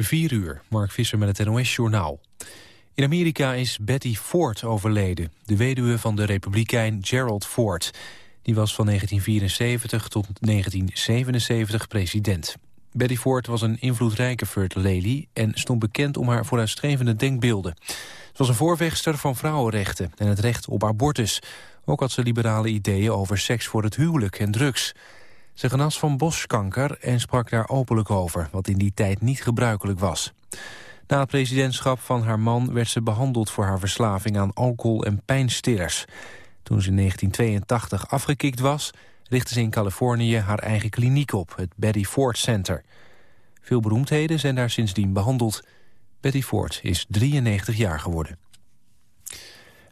4 uur, Mark Visser met het NOS-journaal. In Amerika is Betty Ford overleden, de weduwe van de republikein Gerald Ford. Die was van 1974 tot 1977 president. Betty Ford was een invloedrijke Lady en stond bekend om haar vooruitstrevende denkbeelden. Ze was een voorvechter van vrouwenrechten en het recht op abortus. Ook had ze liberale ideeën over seks voor het huwelijk en drugs. Ze genas van boskanker en sprak daar openlijk over, wat in die tijd niet gebruikelijk was. Na het presidentschap van haar man werd ze behandeld voor haar verslaving aan alcohol en pijnstillers. Toen ze in 1982 afgekikt was, richtte ze in Californië haar eigen kliniek op, het Betty Ford Center. Veel beroemdheden zijn daar sindsdien behandeld. Betty Ford is 93 jaar geworden.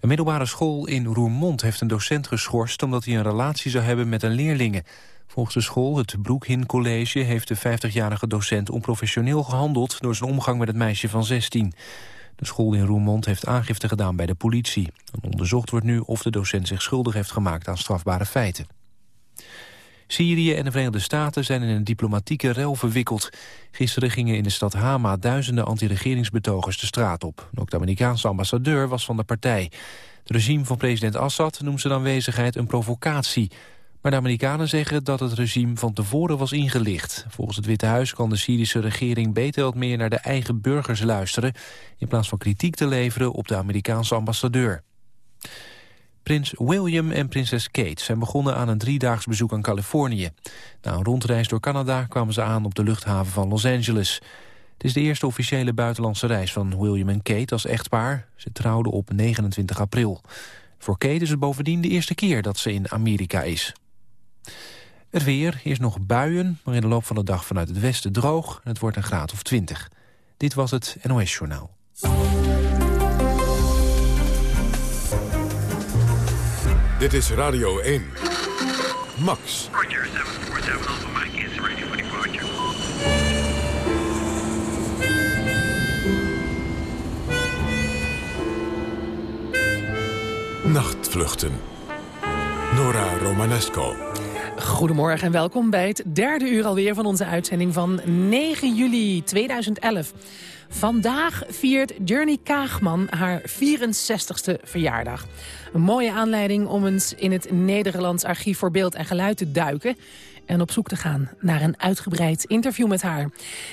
Een middelbare school in Roermond heeft een docent geschorst... omdat hij een relatie zou hebben met een leerlinge. Volgens de school, het Broekhin College, heeft de 50-jarige docent onprofessioneel gehandeld door zijn omgang met het meisje van 16. De school in Roermond heeft aangifte gedaan bij de politie. onderzocht wordt nu of de docent zich schuldig heeft gemaakt aan strafbare feiten. Syrië en de Verenigde Staten zijn in een diplomatieke rel verwikkeld. Gisteren gingen in de stad Hama duizenden anti-regeringsbetogers de straat op. Ook de Amerikaanse ambassadeur was van de partij. Het regime van president Assad noemt zijn aanwezigheid een provocatie. Maar de Amerikanen zeggen dat het regime van tevoren was ingelicht. Volgens het Witte Huis kan de Syrische regering beter wat meer naar de eigen burgers luisteren... in plaats van kritiek te leveren op de Amerikaanse ambassadeur. Prins William en prinses Kate zijn begonnen aan een driedaags bezoek aan Californië. Na een rondreis door Canada kwamen ze aan op de luchthaven van Los Angeles. Het is de eerste officiële buitenlandse reis van William en Kate als echtpaar. Ze trouwden op 29 april. Voor Kate is het bovendien de eerste keer dat ze in Amerika is. Het weer, eerst nog buien, maar in de loop van de dag vanuit het westen droog. En het wordt een graad of 20. Dit was het NOS Journaal. Dit is Radio 1. Max. Roger, 747 Alpha Mike is ready for departure. Nachtvluchten. Nora Romanesco. Goedemorgen en welkom bij het derde uur alweer van onze uitzending van 9 juli 2011. Vandaag viert Journey Kaagman haar 64ste verjaardag. Een mooie aanleiding om eens in het Nederlands Archief voor Beeld en Geluid te duiken en op zoek te gaan naar een uitgebreid interview met haar.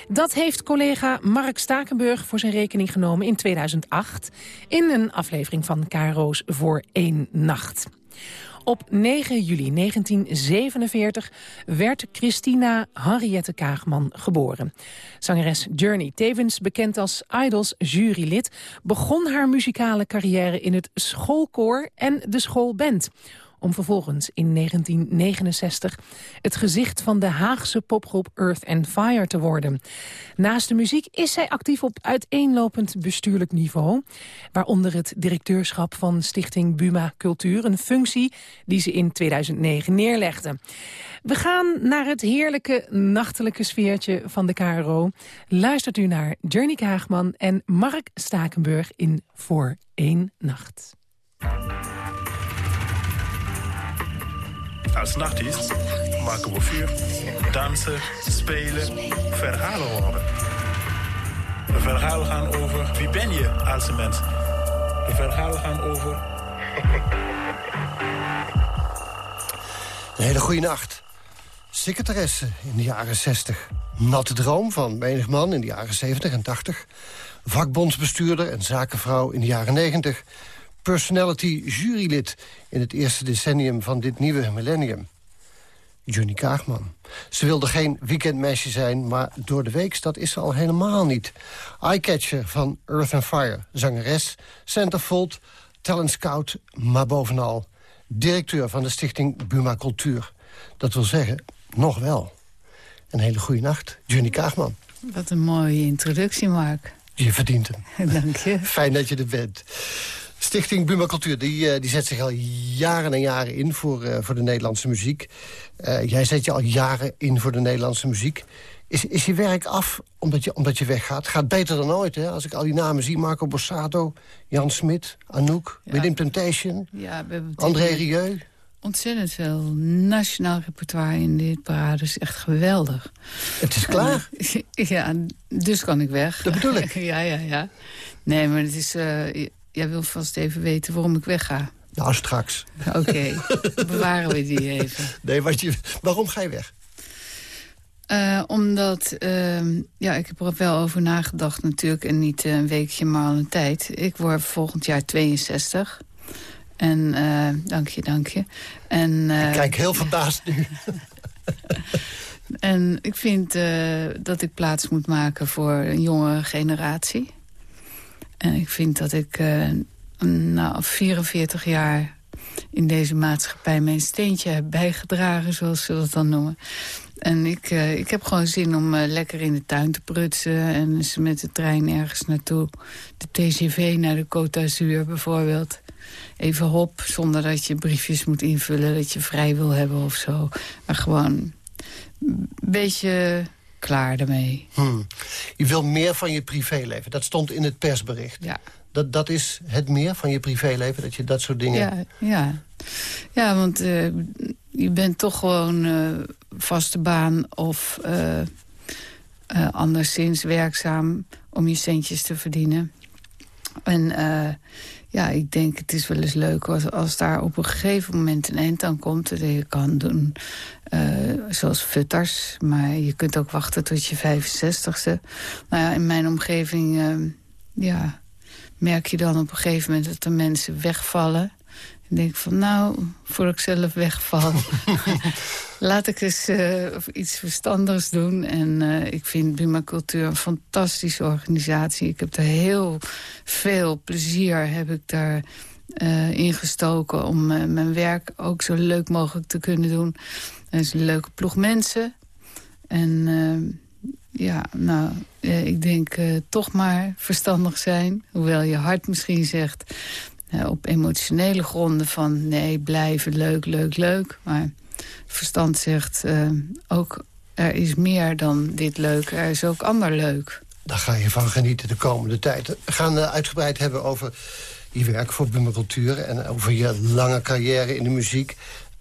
Dat heeft collega Mark Stakenburg voor zijn rekening genomen in 2008... in een aflevering van Caro's Voor één Nacht. Op 9 juli 1947 werd Christina Henriette Kaagman geboren. Zangeres Journey, tevens bekend als Idols jurylid... begon haar muzikale carrière in het schoolkoor en de schoolband om vervolgens in 1969 het gezicht van de Haagse popgroep Earth and Fire te worden. Naast de muziek is zij actief op uiteenlopend bestuurlijk niveau, waaronder het directeurschap van Stichting Buma Cultuur, een functie die ze in 2009 neerlegde. We gaan naar het heerlijke nachtelijke sfeertje van de KRO. Luistert u naar Journey Kaagman en Mark Stakenburg in Voor één Nacht. Als nachtdienst maken we vuur, dansen, spelen, verhalen horen. De verhalen gaan over wie ben je als mens. De verhalen gaan over... Een hele goede nacht. Secretaresse in de jaren 60. Natte droom van menig man in de jaren 70 en 80. Vakbondsbestuurder en zakenvrouw in de jaren 90 personality jurylid in het eerste decennium van dit nieuwe millennium. Johnny Kaagman. Ze wilde geen weekendmeisje zijn, maar door de week dat is ze al helemaal niet. Eyecatcher van Earth and Fire, zangeres, centerfold, talent scout, maar bovenal directeur van de stichting Buma Cultuur. Dat wil zeggen, nog wel. Een hele goede nacht, Johnny Kaagman. Wat een mooie introductie, Mark. Je verdient hem. Dank je. Fijn dat je er bent. Stichting Buma Cultuur die, eh, die zet zich al jaren en jaren in voor, uh, voor de Nederlandse muziek. Uh, jij zet je al jaren in voor de Nederlandse muziek. Is, is je werk af omdat je, omdat je weggaat? Gaat beter dan ooit, hè? Als ik al die namen zie. Marco Borsato, Jan Smit, Anouk, ja. Within Temptation, ja, André Rieu. ontzettend veel nationaal repertoire in dit parade. is echt geweldig. Het is klaar. ja, dus kan ik weg. Dat bedoel ik. ja, ja, ja. Nee, maar het is... Uh, jij wil vast even weten waarom ik wegga. Nou, straks. Oké, bewaren we die even. Nee, wat je, waarom ga je weg? Uh, omdat, uh, ja, ik heb er wel over nagedacht natuurlijk... en niet een weekje, maar al een tijd. Ik word volgend jaar 62. En, uh, dank je, dank je. En, ik kijk heel verbaasd nu. en ik vind dat ik plaats moet maken voor een jonge generatie. En ik vind dat ik nou, 44 jaar in deze maatschappij mijn steentje heb bijgedragen, zoals ze dat dan noemen. En ik, uh, ik heb gewoon zin om uh, lekker in de tuin te prutsen... en eens met de trein ergens naartoe. De TGV naar de Côte d'Azur bijvoorbeeld. Even hop, zonder dat je briefjes moet invullen... dat je vrij wil hebben of zo. Maar gewoon een beetje klaar ermee. Hmm. Je wil meer van je privéleven. Dat stond in het persbericht. Ja. Dat, dat is het meer van je privéleven, dat je dat soort dingen... Ja, ja. ja want uh, je bent toch gewoon uh, vaste baan of uh, anderszins werkzaam om je centjes te verdienen. En ja, ik denk het is wel eens leuk als, daar op een gegeven moment een eind aan komt. Dat je kan doen zoals futters, maar je kunt ook wachten tot je 65ste. Nou ja, in mijn omgeving, ja merk je dan op een gegeven moment dat er mensen wegvallen. En denk van, nou, voordat ik zelf wegval... laat ik eens uh, iets verstandigs doen. En uh, ik vind Buma Cultuur een fantastische organisatie. Ik heb er heel veel plezier heb ik daar uh, ingestoken... om mijn werk ook zo leuk mogelijk te kunnen doen. Er is een leuke ploeg mensen. En ja, nou, eh, ik denk toch maar verstandig zijn. Hoewel je hart misschien zegt uh, op emotionele gronden van... nee, blijven, leuk, leuk, leuk. Maar verstand zegt ook er is meer dan dit leuk. Er is ook ander leuk. Daar ga je van genieten de komende tijd. We gaan uitgebreid hebben over je werk voor Bummercultuur... en over je lange carrière in de muziek.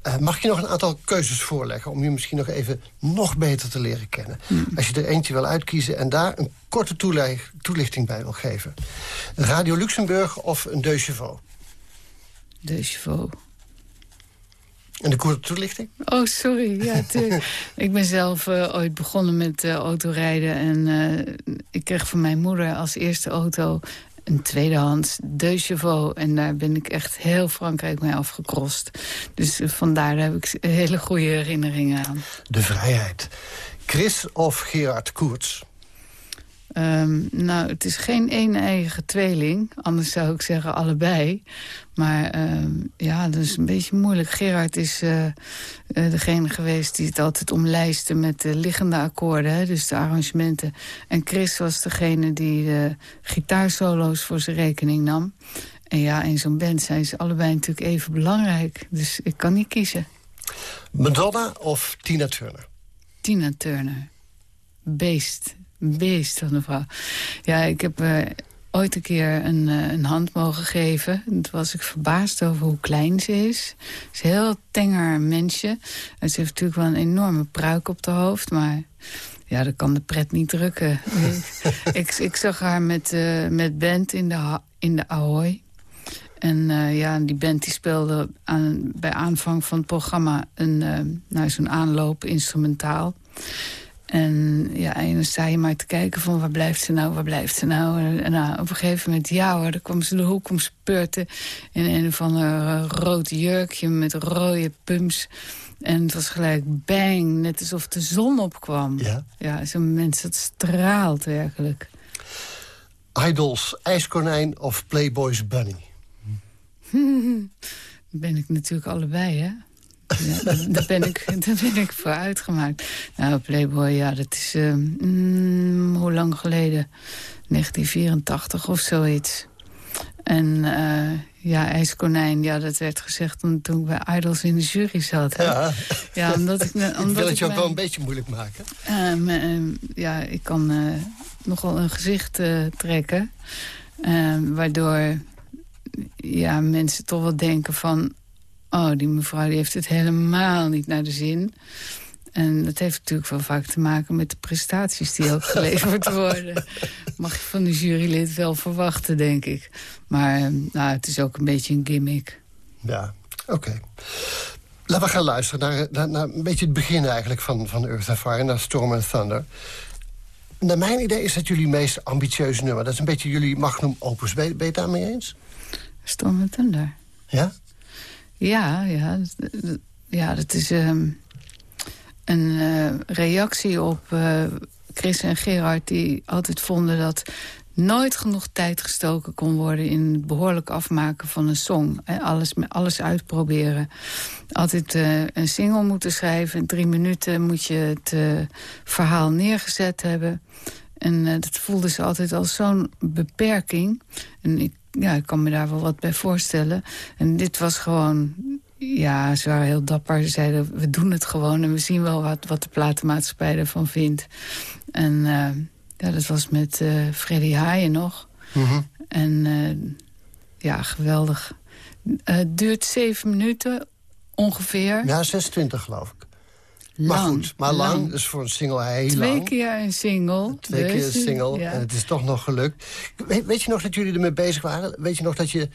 Uh, mag ik je nog een aantal keuzes voorleggen... om je misschien nog even nog beter te leren kennen? Hmm. Als je er eentje wil uitkiezen en daar een korte toelichting bij wil geven. Radio Luxemburg of een Deux Chevaux? En de korte toelichting? Oh, sorry. Ja, ik ben zelf uh, ooit begonnen met uh, autorijden. En uh, ik kreeg van mijn moeder als eerste auto een tweedehands De Chevaux. En daar ben ik echt heel Frankrijk mee afgekrost. Dus vandaar heb ik hele goede herinneringen aan. De vrijheid. Chris of Gerard Koerts? Um, nou, het is geen één eigen tweeling. Anders zou ik zeggen allebei. Maar um, ja, dat is een beetje moeilijk. Gerard is uh, degene geweest die het altijd omlijstte met de liggende akkoorden. Hè, dus de arrangementen. En Chris was degene die de gitaarsolo's voor zijn rekening nam. En ja, in zo'n band zijn ze allebei natuurlijk even belangrijk. Dus ik kan niet kiezen. Madonna of Tina Turner? Tina Turner. Beest beest van een vrouw. Ja, ik heb uh, ooit een keer een, uh, een, hand mogen geven. toen was ik verbaasd over hoe klein ze is. Ze is een heel tenger mensje. En ze heeft natuurlijk wel een enorme pruik op de hoofd, maar... Ja, dat kan de pret niet drukken. ik, ik, zag haar met, uh, met band in de, in de Ahoy. En uh, ja, die band die speelde aan, bij aanvang van het programma... een uh, nou, zo'n aanloop instrumentaal. En ja, en dan sta je maar te kijken van waar blijft ze nou, waar blijft ze nou. En nou, op een gegeven moment, ja hoor, dan kwam ze de hoek om spurten... in een of ander uh, rood jurkje met rode pumps. En het was gelijk bang, net alsof de zon opkwam. Ja, ja zo'n mens, dat straalt werkelijk. Idols, IJskonijn of Playboys Bunny? ben ik natuurlijk allebei, hè? Ja, daar, ben ik, daar ben ik voor uitgemaakt. Nou, Playboy, ja, dat is... Uh, mm, hoe lang geleden? 1984 of zoiets. En uh, ja, IJskonijn, ja, dat werd gezegd toen, ik bij Idols in de jury zat. Ja, ja omdat ik... Omdat ik wil het je ook wel een beetje moeilijk maken. Uh, ja, ik kan uh, nogal een gezicht trekken. waardoor ja, mensen toch wel denken van oh, die mevrouw die heeft het helemaal niet naar de zin. En dat heeft natuurlijk wel vaak te maken met de prestaties die ook geleverd worden. Mag je van de jurylid wel verwachten, denk ik. Maar eh, nou, het is ook een beetje een gimmick. Ja, oké. Laten we gaan luisteren naar, naar, naar, een beetje het begin eigenlijk van, van Earth and Fire... naar Storm and Thunder. Naar mijn idee is dat jullie meest ambitieuze nummer. Dat is een beetje jullie magnum opus. Ben, ben je het daarmee eens? Storm and Thunder. Ja? Ja, ja. Ja, dat is ehm, een eh, reactie op eh, Chris en Gerard... die altijd vonden dat nooit genoeg tijd gestoken kon worden... in het behoorlijk afmaken van een song. Alles, alles uitproberen. Altijd eh, een single moeten schrijven. In drie minuten moet je het verhaal neergezet hebben. En dat voelde ze altijd als zo'n beperking. En ik, ja, ik kan me daar wel wat bij voorstellen. En dit was gewoon... Ja, ze waren heel dapper. Ze zeiden, we doen het gewoon en we zien wel wat, wat de platenmaatschappij ervan vindt. En eh, ja, dat was met eh Freddy Haaien nog. Mhm. En eh, ja, geweldig. Het duurt zeven minuten ongeveer. Ja, 26 geloof ik. Maar goed, maar lang. Dus voor een single heel Twee lang. keer een single. Twee keer een single. ja. En het is toch nog gelukt. Weet, weet je nog dat jullie ermee bezig waren? Weet je nog dat je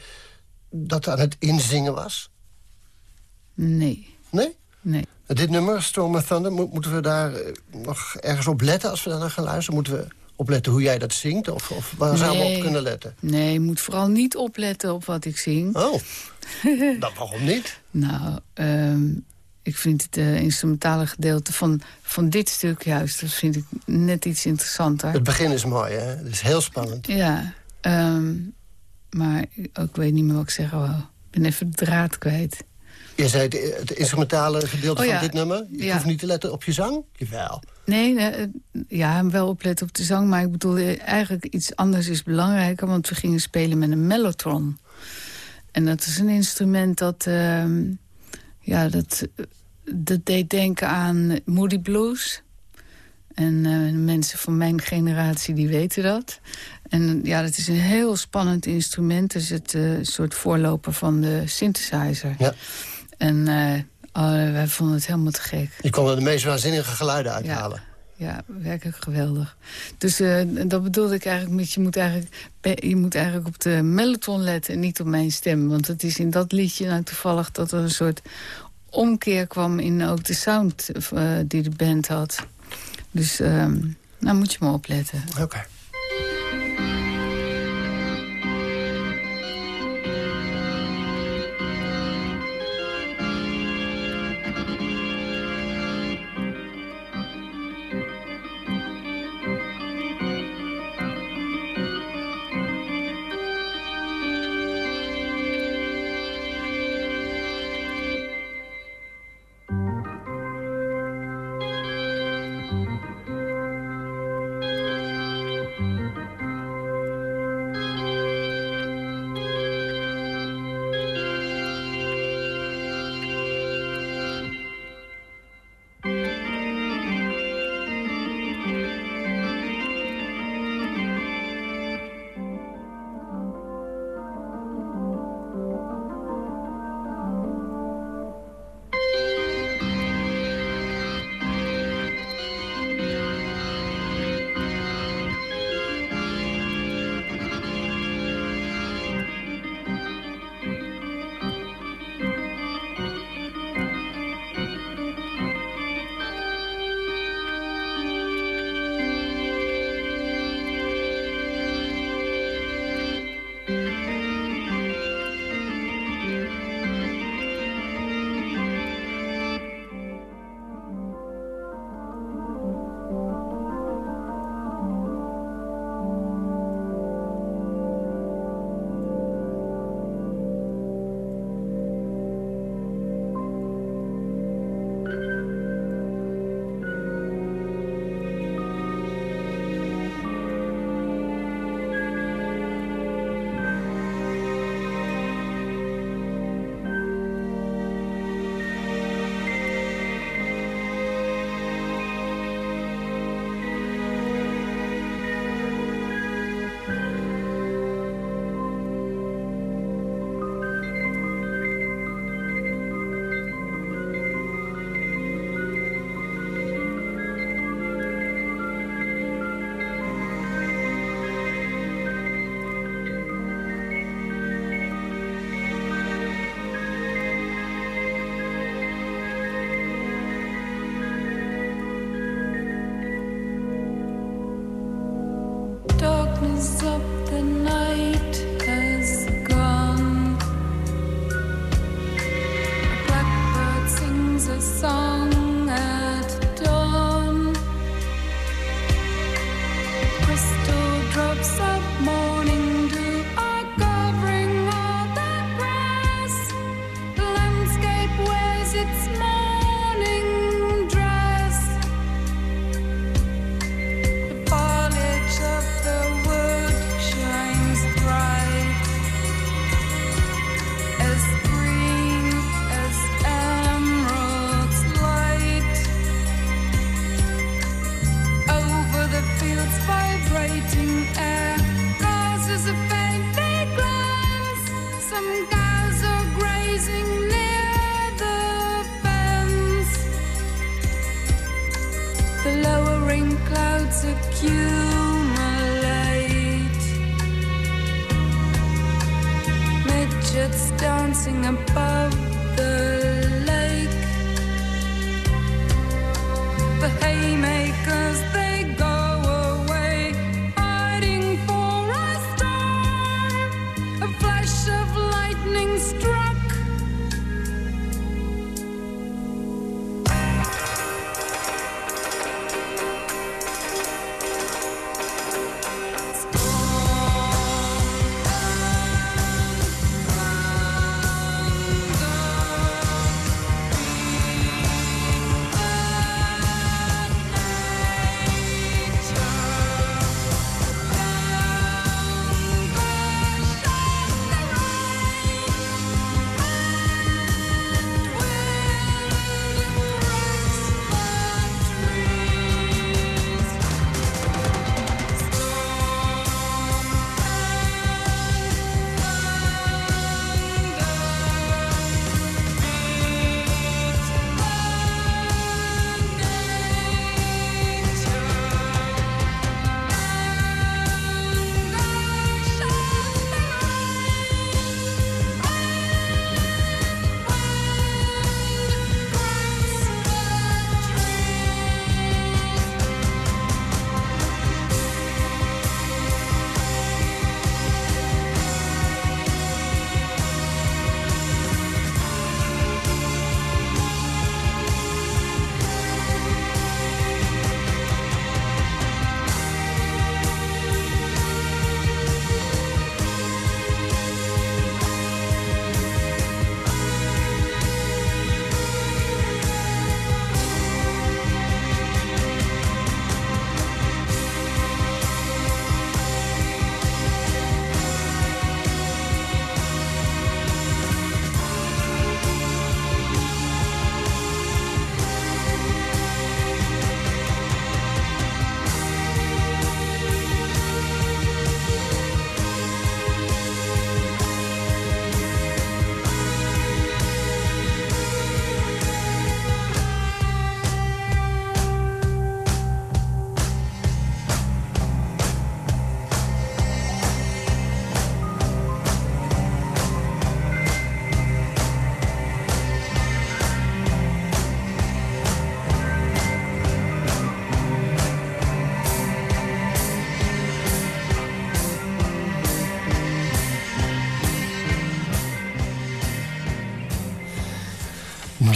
dat aan het inzingen was? Nee, Nee? nee. Dit nummer, Storm and Thunder, mo- moeten we daar eh, nog ergens op letten als we daarna gaan luisteren? Moeten we opletten hoe jij dat zingt? Of, of waar zouden we op kunnen letten? Nee, je moet vooral niet opletten op wat ik zing. Oh, dan waarom niet? Nou, ehm, ik vind het eh, instrumentale gedeelte van, van dit stuk juist... dat vind ik net iets interessanter. Het begin is mooi, hè? Het is heel spannend. Ja, ehm, maar ik, weet niet meer wat ik zeggen wou. Ik ben even de draad kwijt. Je zei het, het instrumentale gedeelte Oh ja. van dit nummer. Je Ja. hoeft niet te letten op je zang. Jawel. Nee, nee, eh, ja, wel opletten op de zang. Maar ik bedoel, eh, eigenlijk iets anders is belangrijker. Want we gingen spelen met een mellotron. En dat is een instrument dat... ehm, ja, dat, dat deed denken aan Moody Blues. En eh, mensen van mijn generatie die weten dat. En ja, dat is een heel spannend instrument. Het is het eh, soort voorloper van de synthesizer. Ja. En eh, oh, wij vonden het helemaal te gek. Je kon er de meest waanzinnige geluiden uithalen. Ja, werkelijk geweldig. Dus dat bedoelde ik eigenlijk met... Je moet eigenlijk, je moet eigenlijk op de mellotron letten en niet op mijn stem. Want het is in dat liedje nou toevallig dat er een soort omkeer kwam... in ook de sound eh, die de band had. Dus ehm nou moet je maar opletten. Oké. Up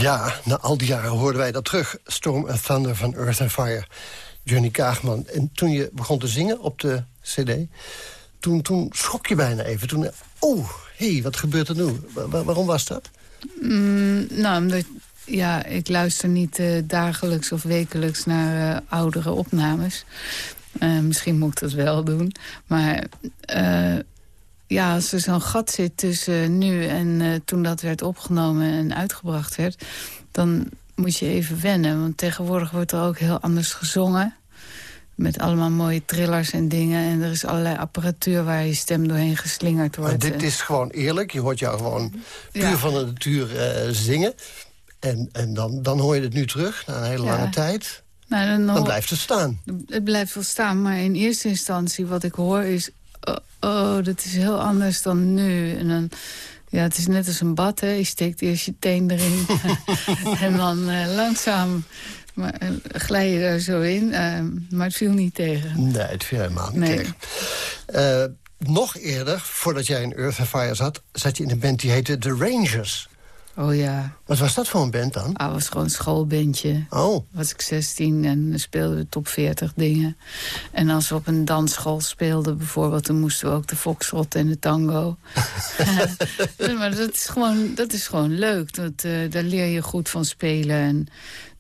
Ja, na al die jaren hoorden wij dat terug. Storm and Thunder van Earth and Fire. Johnny Kaagman. En toen je begon te zingen op de cd... toen, toen schrok je bijna even. Toen, oh, hé, hey, wat gebeurt er nu? Wa- waarom was dat? Mm, nou, omdat ja, ik luister niet eh, dagelijks of wekelijks naar eh, oudere opnames. Eh, misschien moet ik dat wel doen. Maar ja, als er zo'n gat zit tussen nu en eh, toen dat werd opgenomen en uitgebracht werd... dan moet je even wennen. Want tegenwoordig wordt er ook heel anders gezongen. Met allemaal mooie trillers en dingen. En er is allerlei apparatuur waar je stem doorheen geslingerd Maar wordt. dit is gewoon eerlijk. Je hoort jou gewoon puur Ja. van de natuur eh, zingen. En, en dan, dan hoor je het nu terug, na een hele Ja. lange tijd. Nou, dan, Dan blijft het staan. Het blijft wel staan, maar in eerste instantie wat ik hoor is... Oh, oh, dat is heel anders dan nu. En dan, ja, het is net als een bad, hè. Je steekt eerst je teen erin en dan eh, langzaam maar, eh, glij je er zo in. eh, maar het viel niet tegen. Nee, het viel helemaal niet Nee. tegen. Eh, nog eerder, voordat jij in Earth and Fire zat... zat je in een band die heette The Rangers. Oh ja, Wat was dat voor een band dan? ah, was gewoon een schoolbandje. Oh, was ik 16 en speelden we top 40 dingen. En als we op een dansschool speelden bijvoorbeeld... dan moesten we ook de foxtrot en de tango. maar dat is gewoon, dat is gewoon leuk. Dat, eh, daar leer je goed van spelen. En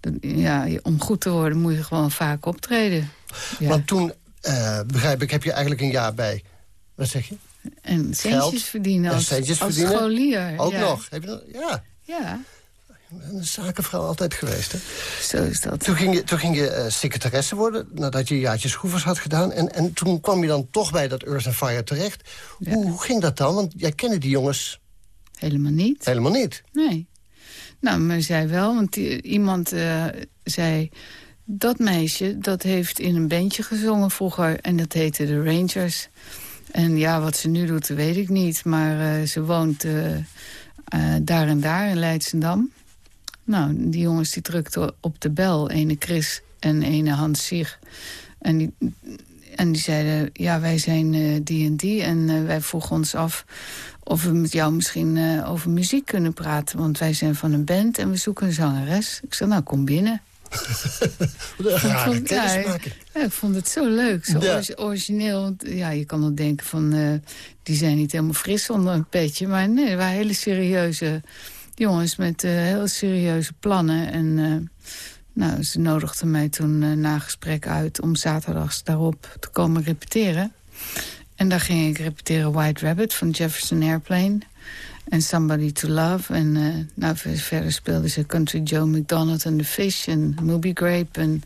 dat- ja, om goed te worden moet je gewoon vaak optreden. Ja. want toen, eh, begrijp ik, heb je eigenlijk een jaar bij... Wat zeg je? En centjes verdienen en als, centjes als verdienen. scholier. Ook ja. nog? Heb je dat? Ja, Ja, een zakenvrouw altijd geweest, hè? zo is dat. Toen ging je, toen ging je eh, secretaresse worden, nadat je een jaartje schroevers had gedaan. En, en toen kwam je dan toch bij dat Earth and Fire terecht. Ja. Hoe, hoe ging dat dan? Want jij kende die jongens Helemaal niet. helemaal niet. Nee. Nou, maar zij wel, want die- iemand eh, zei... dat meisje, dat heeft in een bandje gezongen vroeger... en dat heette de Rangers. En ja, wat ze nu doet, weet ik niet. Maar eh, ze woont eh, eh, daar en daar in Leidsendam. Nou, die jongens die drukten op de bel. Ene Chris en ene Hans Sieg. En die, en die zeiden, ja, wij zijn die en die. En wij vroegen ons af of we met jou misschien over muziek kunnen praten. Want wij zijn van een band en we zoeken een zangeres. Ik zei, nou, kom binnen. Rare vond- ja, ik vond het zo leuk, zo Ja. origineel. Ja, je kan wel denken van, eh, die zijn niet helemaal fris onder een petje. Maar nee, het waren hele serieuze jongens met eh, heel serieuze plannen. En eh, nou, ze nodigden mij toen na gesprek uit om zaterdags daarop te komen repeteren. En daar ging ik repeteren White Rabbit van Jefferson Airplane. En Somebody to Love. En eh, nou, ver- verder speelden ze Country Joe McDonald en The Fish en Moby Grape. En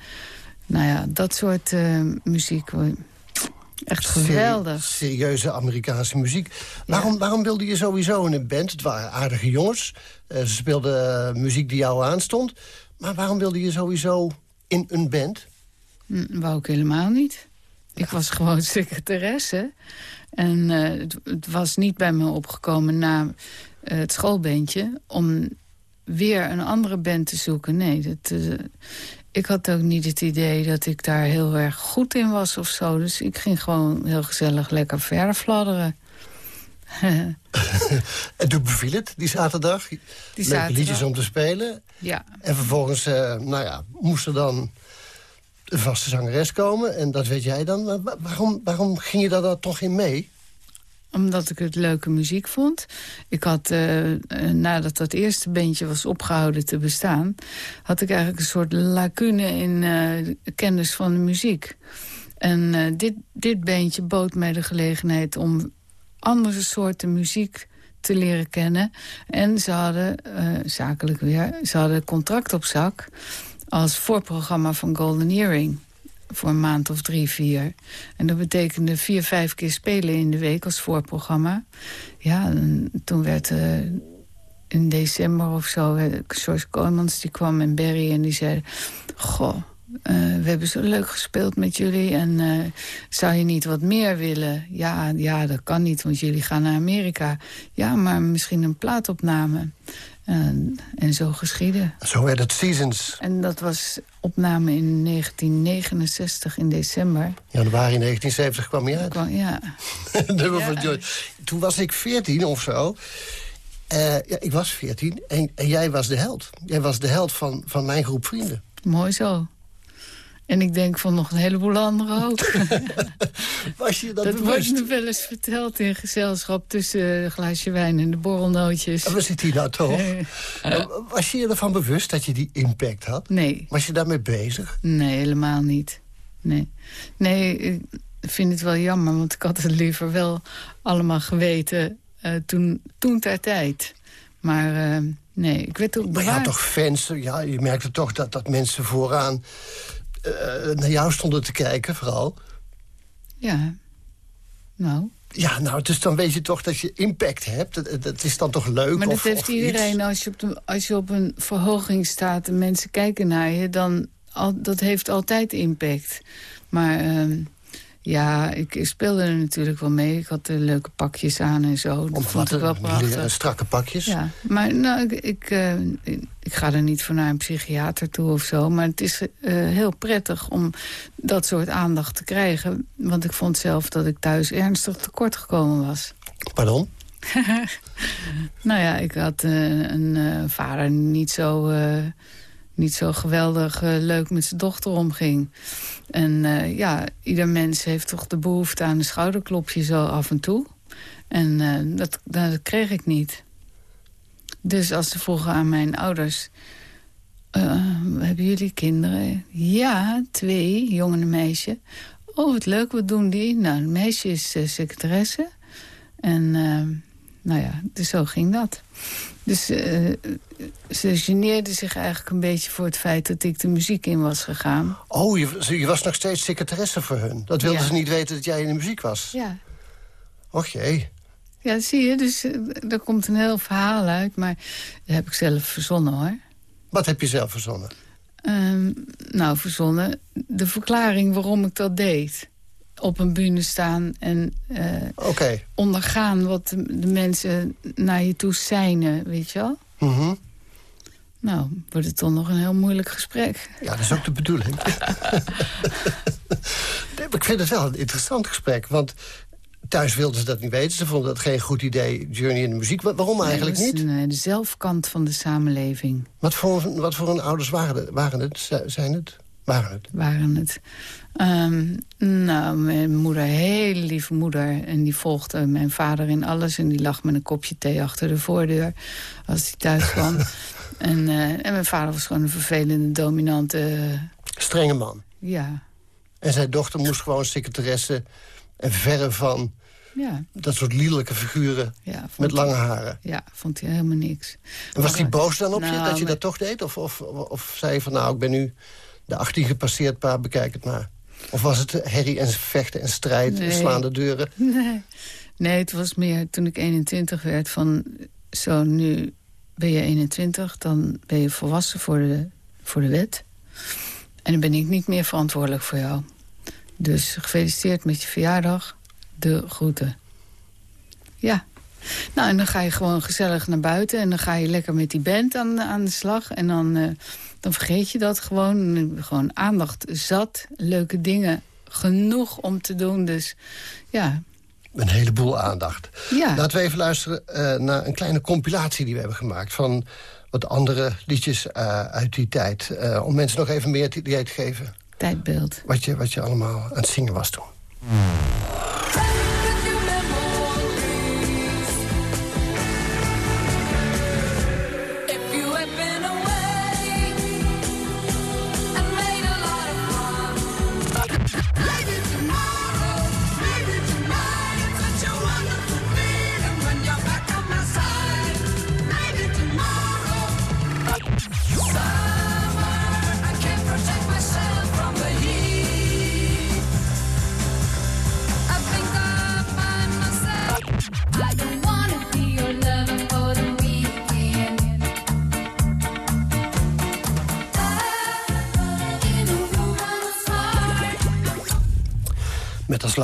nou ja, dat soort eh, muziek. Echt geweldig. Serie- serieuze Amerikaanse muziek. Waarom, waarom wilde je sowieso in een band? Het waren aardige jongens. Eh, ze speelden muziek die jou aanstond. Maar waarom wilde je sowieso in een band? Hm, wou ik helemaal niet. Ik was gewoon secretaresse. En eh, het, het was niet bij me opgekomen na eh, het schoolbandje... om weer een andere band te zoeken. Nee, dat, eh, ik had ook niet het idee dat ik daar heel erg goed in was of zo. Dus ik ging gewoon heel gezellig lekker verder fladderen. En toen beviel het, die zaterdag. Die Leuke zaterdag. liedjes om te spelen. ja, En vervolgens, nou ja, moest er dan een vaste zangeres komen. En dat weet jij dan. Waarom, waarom ging je daar dan toch in mee? Omdat ik het leuke muziek vond. Ik had, eh, eh, nadat dat eerste bandje was opgehouden te bestaan... had ik eigenlijk een soort lacune in eh, kennis van de muziek. En dit, dit bandje bood mij de gelegenheid om andere soorten muziek te leren kennen. En ze hadden, zakelijk weer, ze hadden contract op zak... als voorprogramma van Golden Earring voor een maand of drie, vier. En dat betekende vier, vijf keer spelen in de week als voorprogramma. Ja, en toen werd eh, in december of zo... George Koymans die kwam en Barry en die zeiden... Goh, eh, we hebben zo leuk gespeeld met jullie en eh, zou je niet wat meer willen? Ja, ja, dat kan niet, want jullie gaan naar Amerika. Ja, maar misschien een plaatopname. En, en zo geschiedde. Zo werd het Seasons, En dat was opname in 1969 in december. januari 1970 kwam je uit. Kwam- Ja, Nummer van. Toen was ik 14 of zo. Eh, ja, ik was 14 en, en jij was de held. Jij was de held van, van mijn groep vrienden. mooi zo. En ik denk van nog een heleboel anderen ook. Was je dat, dat wordt me wel eens verteld in gezelschap... tussen een glaasje wijn en de borrelnootjes. Waar zit hij nou toch? Eh, Was je je ervan bewust dat je die impact had? nee, Was je daarmee bezig? nee, helemaal niet. Nee. nee, ik vind het wel jammer... want ik had het liever wel allemaal geweten eh, toen, toen ter tijd. Maar eh, nee, ik werd ook Maar je had bewaard. toch fans? Ja, je merkte toch dat, dat mensen vooraan naar jou stonden te kijken, vooral. Ja, nou... Ja, nou, dus dan weet je toch dat je impact hebt. Het is dan toch leuk? Maar dat of, heeft of iedereen. iets? Als je, op de, als je op een verhoging staat en mensen kijken naar je... dan al, dat heeft altijd impact. Maar ehm, Ja, ik speelde er natuurlijk wel mee. Ik had de leuke pakjes aan en zo. Dat vond ik wel eh, prachtig. strakke pakjes. Ja, maar nou, ik, ik, eh, ik ga er niet voor naar een psychiater toe of zo. Maar het is eh, heel prettig om dat soort aandacht te krijgen. Want ik vond zelf dat ik thuis ernstig tekort gekomen was. Pardon? Nou ja, ik had eh, een eh, vader niet zo, eh, niet zo geweldig eh, leuk met zijn dochter omging. En eh, ja, ieder mens heeft toch de behoefte aan een schouderklopje zo af en toe. En eh, dat, dat kreeg ik niet. Dus als ze vroegen aan mijn ouders... hebben jullie kinderen? Ja, twee, jongen en een meisje. Oh, wat leuk, wat doen die? Nou, het meisje is secretaresse. En nou ja, dus zo ging dat. Dus ze geneerde zich eigenlijk een beetje voor het feit dat ik de muziek in was gegaan. Oh, je, je was nog steeds secretaresse voor hun. Dat wilden Ja. ze niet weten dat jij in de muziek was. Ja. Och jee. Ja, zie je, dus eh, er komt een heel verhaal uit, maar dat heb ik zelf verzonnen hoor. Wat heb je zelf verzonnen? Ehm, nou, verzonnen. De verklaring waarom ik dat deed. Op een bühne staan en eh, ondergaan wat de, de mensen naar je toe seinen, weet je wel? Mhm. Nou, wordt het toch nog een heel moeilijk gesprek. Ja, dat is ook de bedoeling. nee, maar ik vind het wel een interessant gesprek. Want thuis wilden ze dat niet weten. Ze vonden dat geen goed idee, Journey in de muziek. Wa- Waarom eigenlijk Nee, niet? eh, de zelfkant van de samenleving Wat voor, wat voor een ouders waren het? Waren het? Zijn het? Waren het? waren het. Ehm, nou, mijn moeder, hele lieve moeder. En die volgde mijn vader in alles. En die lag met een kopje thee achter de voordeur als hij thuis kwam. en, eh, en mijn vader was gewoon een vervelende, dominante... Strenge man. ja, En zijn dochter moest gewoon secretaresse... en verre van ja, dat soort liederlijke figuren ja. met lange haren. Ja, vond hij helemaal niks. En was hij boos dan op je Nou, dat je maar- dat toch deed? Of, of, of zei je van nou, ik ben nu de 18 gepasseerd, pa, bekijk het maar. Of was het herrie en vechten en strijd en Nee. slaande deuren? Nee. nee, het was meer toen ik 21 werd van... zo, nu ben je 21, dan ben je volwassen voor de, voor de wet. En dan ben ik niet meer verantwoordelijk voor jou. Dus gefeliciteerd met je verjaardag. De groeten. Ja. Nou, en dan ga je gewoon gezellig naar buiten... en dan ga je lekker met die band aan, aan de slag. En dan, eh, dan vergeet je dat gewoon. Gewoon aandacht zat, leuke dingen genoeg om te doen. Dus ja, Een heleboel aandacht. ja. Laten we even luisteren eh, naar een kleine compilatie die we hebben gemaakt... van wat andere liedjes eh, uit die tijd. eh, om mensen nog even meer het idee te geven... tijdbeeld. wat je, wat je allemaal aan het zingen was toen. If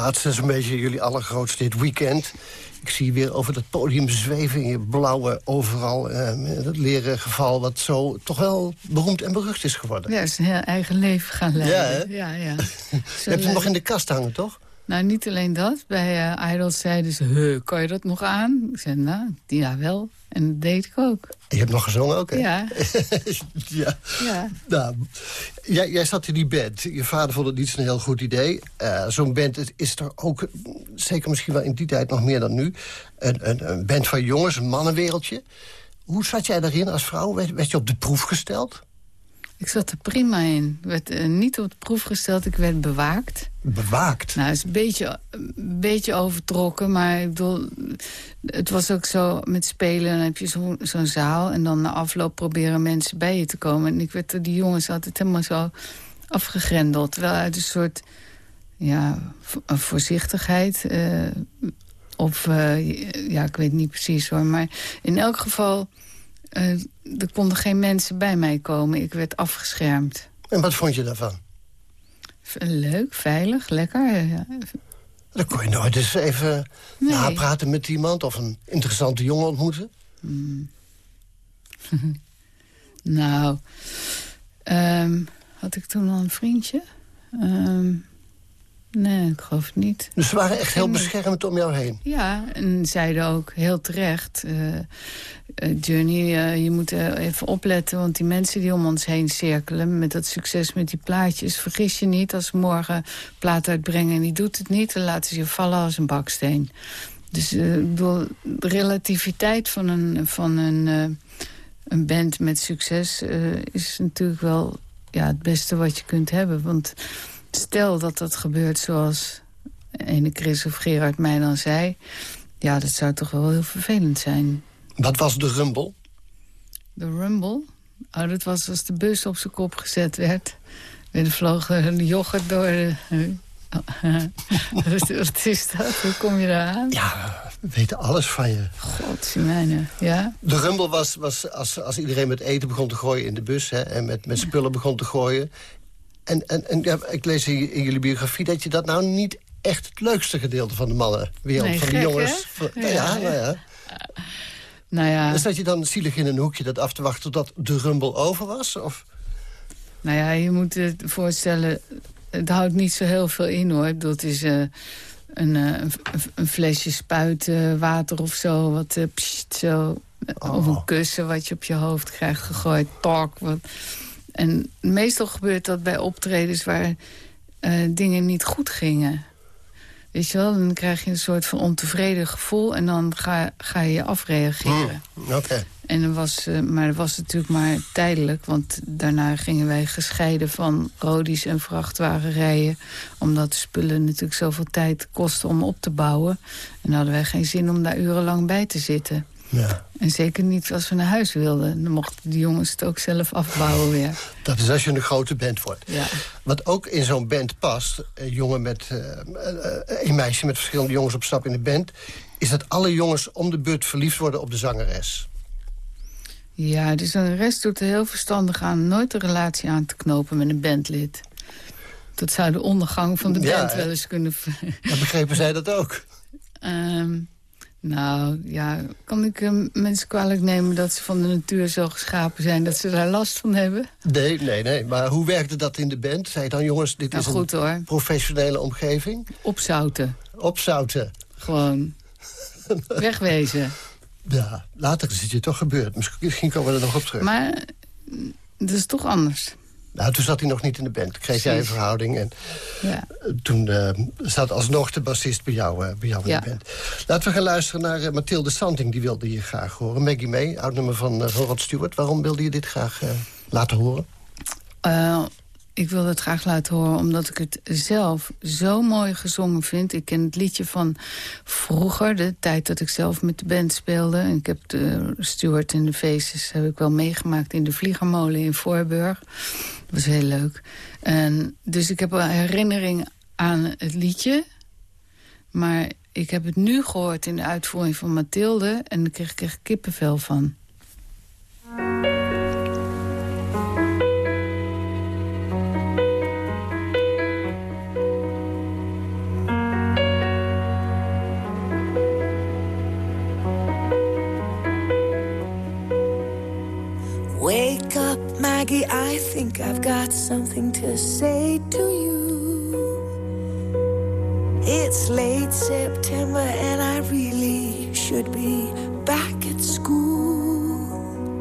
Met als laatste zo'n beetje jullie allergrootste dit weekend. Ik zie je weer over dat podium zweven in je blauwe overal. eh, dat leren geval wat zo toch wel beroemd en berucht is geworden. Ja, is een heel eigen leven gaan leiden. hè? Ja, ja. Je hebt hem nog in de kast hangen, toch? Nou, niet alleen dat. Bij eh Idols zeiden ze, "Huh, kan je dat nog aan? Ik zei, nou, ja wel. En dat deed ik ook. Je hebt nog gezongen ook, hè? Ja, ja. ja. Nou, jij, jij zat in die band. Je vader vond het niet zo'n heel goed idee. Eh, Zo'n band het is er ook, zeker misschien wel in die tijd nog meer dan nu... een, een, een band van jongens, een mannenwereldje. Hoe zat jij daarin als vrouw? Werd, werd je op de proef gesteld? Ik zat er prima in. Ik werd eh, niet op de proef gesteld, ik werd bewaakt. Bewaakt? Nou, het is een beetje, een beetje overtrokken, maar ik bedoel... Het was ook zo met spelen, dan heb je zo- zo'n zaal... en dan na afloop proberen mensen bij je te komen. En ik werd door die jongens altijd helemaal zo afgegrendeld. Wel uit een soort ja, een voorzichtigheid. eh, of, eh, ja, ik weet niet precies hoor. Maar in elk geval, eh, er konden geen mensen bij mij komen. Ik werd afgeschermd. En wat vond je daarvan? Leuk, veilig, lekker. Ja. Dan kon je nooit eens even Nee. napraten met iemand... of een interessante jongen ontmoeten. Nou, ehm, had ik toen al een vriendje? Ehm, nee, ik geloof het niet. Dus ze waren echt heel beschermend om jou heen. Ja, en zeiden ook heel terecht... eh, eh, Johnny, eh, je moet eh, even opletten... want die mensen die om ons heen cirkelen... met dat succes met die plaatjes... vergis je niet, als ze morgen plaat uitbrengen... en die doet het niet, dan laten ze je vallen als een baksteen. Dus de relativiteit van een, van een, een band met succes... is natuurlijk wel ja, het beste wat je kunt hebben. Want stel dat dat gebeurt zoals ene Chris of Gerard mij dan zei... ja, dat zou toch wel heel vervelend zijn. Wat was de rumble? De Rumble, oh, dat was als de bus op zijn kop gezet werd. En er vloog een yoghurt door de... wat, is dat? Hoe kom je daar aan? Ja, we weten alles van je. Godzijmijne, ja? De rumble was, was als, als iedereen met eten begon te gooien in de bus... Hè, en met, met spullen begon te gooien. En, en, en ja, ik lees in, in jullie biografie dat je dat nou niet echt het leukste gedeelte van de mannenwereld... Nee, van de jongens... van- nou Ja. ja, nou ja. Nou ja, Dus dat je dan zielig in een hoekje dat af te wachten totdat de rumble over was? Of? nou ja, je moet je voorstellen... het houdt niet zo heel veel in, hoor. Dat is eh, een, eh, een, een flesje spuiten, water of zo... wat eh, pssst, zo... Of een kussen wat je op je hoofd krijgt gegooid. Talk. Wat. En meestal gebeurt dat bij optredens waar eh, dingen niet goed gingen. Weet je wel, dan krijg je een soort van ontevreden gevoel... en dan ga, ga je je afreageren. Oké. En dat was, eh, maar dat was natuurlijk maar tijdelijk. Want daarna gingen wij gescheiden van rodies en vrachtwagenrijden. Omdat de spullen natuurlijk zoveel tijd kosten om op te bouwen. En dan hadden wij geen zin om daar urenlang bij te zitten. Ja. En zeker niet als we naar huis wilden. Dan mochten de jongens het ook zelf afbouwen weer. Dat is als je een grote band wordt. Ja. Wat ook in zo'n band past, een, jongen met, eh, eh, eh, een meisje met verschillende jongens op stap in de band... is dat alle jongens om de beurt verliefd worden op de zangeres. Ja, dus de rest doet er heel verstandig aan... nooit een relatie aan te knopen met een bandlid. Dat zou de ondergang van de Ja, band wel eens kunnen... Dan begrepen zij dat ook. Ehm, nou, ja, kan ik eh, mensen kwalijk nemen dat ze van de natuur zo geschapen zijn... dat ze daar last van hebben? Nee, nee, nee. Maar hoe werkte dat in de band? Zei je dan, jongens, dit Nou, is goed een hoor. professionele omgeving. Opzouten. Opzouten. Gewoon. Wegwezen. Ja, later is het je toch gebeurd. Misschien komen we er nog op terug. Maar mm, dat is toch anders. Nou, toen zat hij nog niet in de band. Kreeg jij een verhouding. En Ja. eh, toen eh, zat alsnog de bassist bij jou, eh, bij jou in Ja. de band. Laten we gaan luisteren naar Mathilde Santing. Die wilde je graag horen. Maggie May, oud nummer van, van Rod Stewart. Waarom wilde je dit graag laten horen? Ik wil het graag laten horen omdat ik het zelf zo mooi gezongen vind. Ik ken het liedje van vroeger, de tijd dat ik zelf met de band speelde. En ik heb de Stuart en de Faces heb ik wel meegemaakt in de Vliegermolen in Voorburg. Dat was heel leuk. En, dus ik heb een herinnering aan het liedje. Maar ik heb het nu gehoord in de uitvoering van Mathilde... en daar kreeg ik echt kippenvel van. I think I've got something to say to you. It's late September, and I really should be back at school.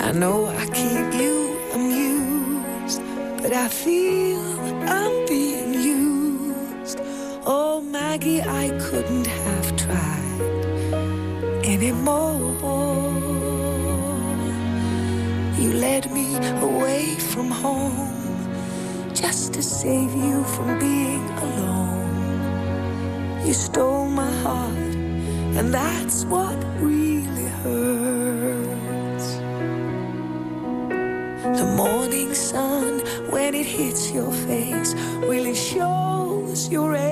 I know I keep you amused, but I feel just to save you from being alone. You stole my heart, and that's what really hurts. The morning sun, when it hits your face, really shows your age.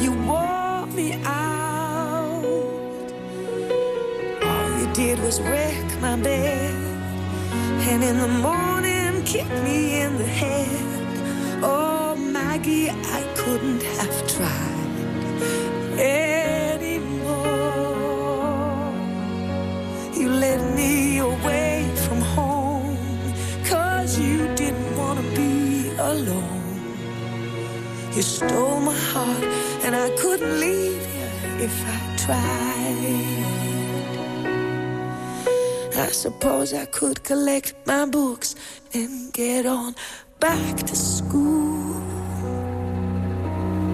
You wore me out. All you did was wreck my bed, and in the morning kick me in the head. Oh, Maggie, I couldn't have tried You stole my heart, and I couldn't leave you if I tried. I suppose I could collect my books and get on back to school.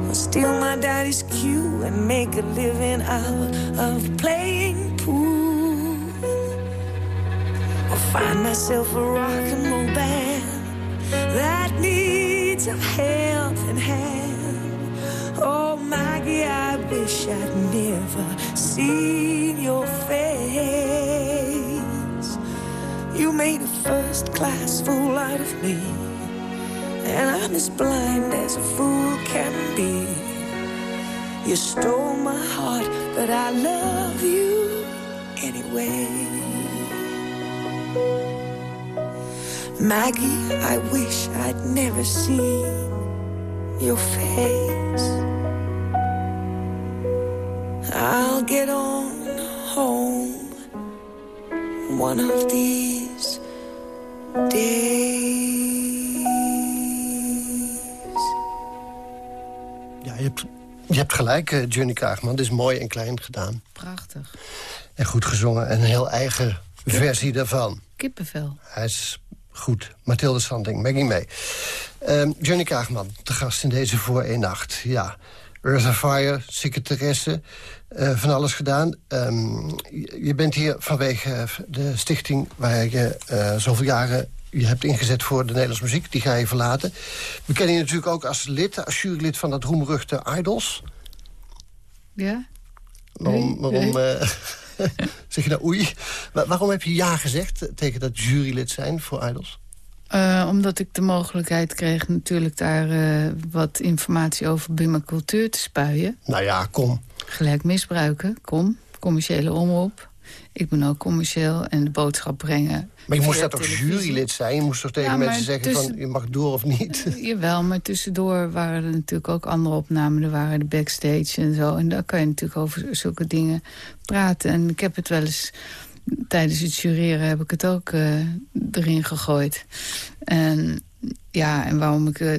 Or steal my daddy's cue and make a living out of playing pool. Or find myself a rock and roll band that needs a hand. Oh, Maggie, I wish I'd never seen your face. You made a first class fool out of me. And I'm as blind as a fool can be. You stole my heart, but I love you anyway. Maggie, I wish I'd never seen your face. I'll get on home one of these days. Ja, je hebt, je hebt gelijk, eh, Johnny Kaagman. Het is mooi en klein gedaan. Prachtig. En goed gezongen. En een heel eigen versie daarvan. Kippenvel. Hij is goed. Mathilde Sanding, Maggie mee. Ehm, Johnny Kaagman, te gast in deze voor één nacht. Ja, Earth Fire, secretaresse, eh, van alles gedaan. Ehm, je bent hier vanwege eh, de stichting waar je eh, zoveel jaren je hebt ingezet voor de Nederlandse muziek. Die ga je verlaten. We kennen je natuurlijk ook als lid, als jurylid van dat roemruchte Idols. Ja? Waarom, Nee, waarom zeg je nou oei? Wa- waarom heb je ja gezegd tegen dat jurylid zijn voor Idols? Eh, omdat ik de mogelijkheid kreeg natuurlijk daar eh, wat informatie over mijn cultuur te spuien. Nou ja, kom. Gelijk misbruiken, kom. Commerciële omroep. Ik ben ook commercieel en de boodschap brengen. Maar je moest daar toch jurylid zijn? Je moest toch tegen Ja, mensen zeggen tussen- van je mag door of niet? Jawel, maar tussendoor waren er natuurlijk ook andere opnamen. Er waren de backstage en zo. En daar kan je natuurlijk over zulke dingen praten. En ik heb het wel eens... Tijdens het jureren heb ik het ook eh, erin gegooid. En ja, en waarom ik... eh,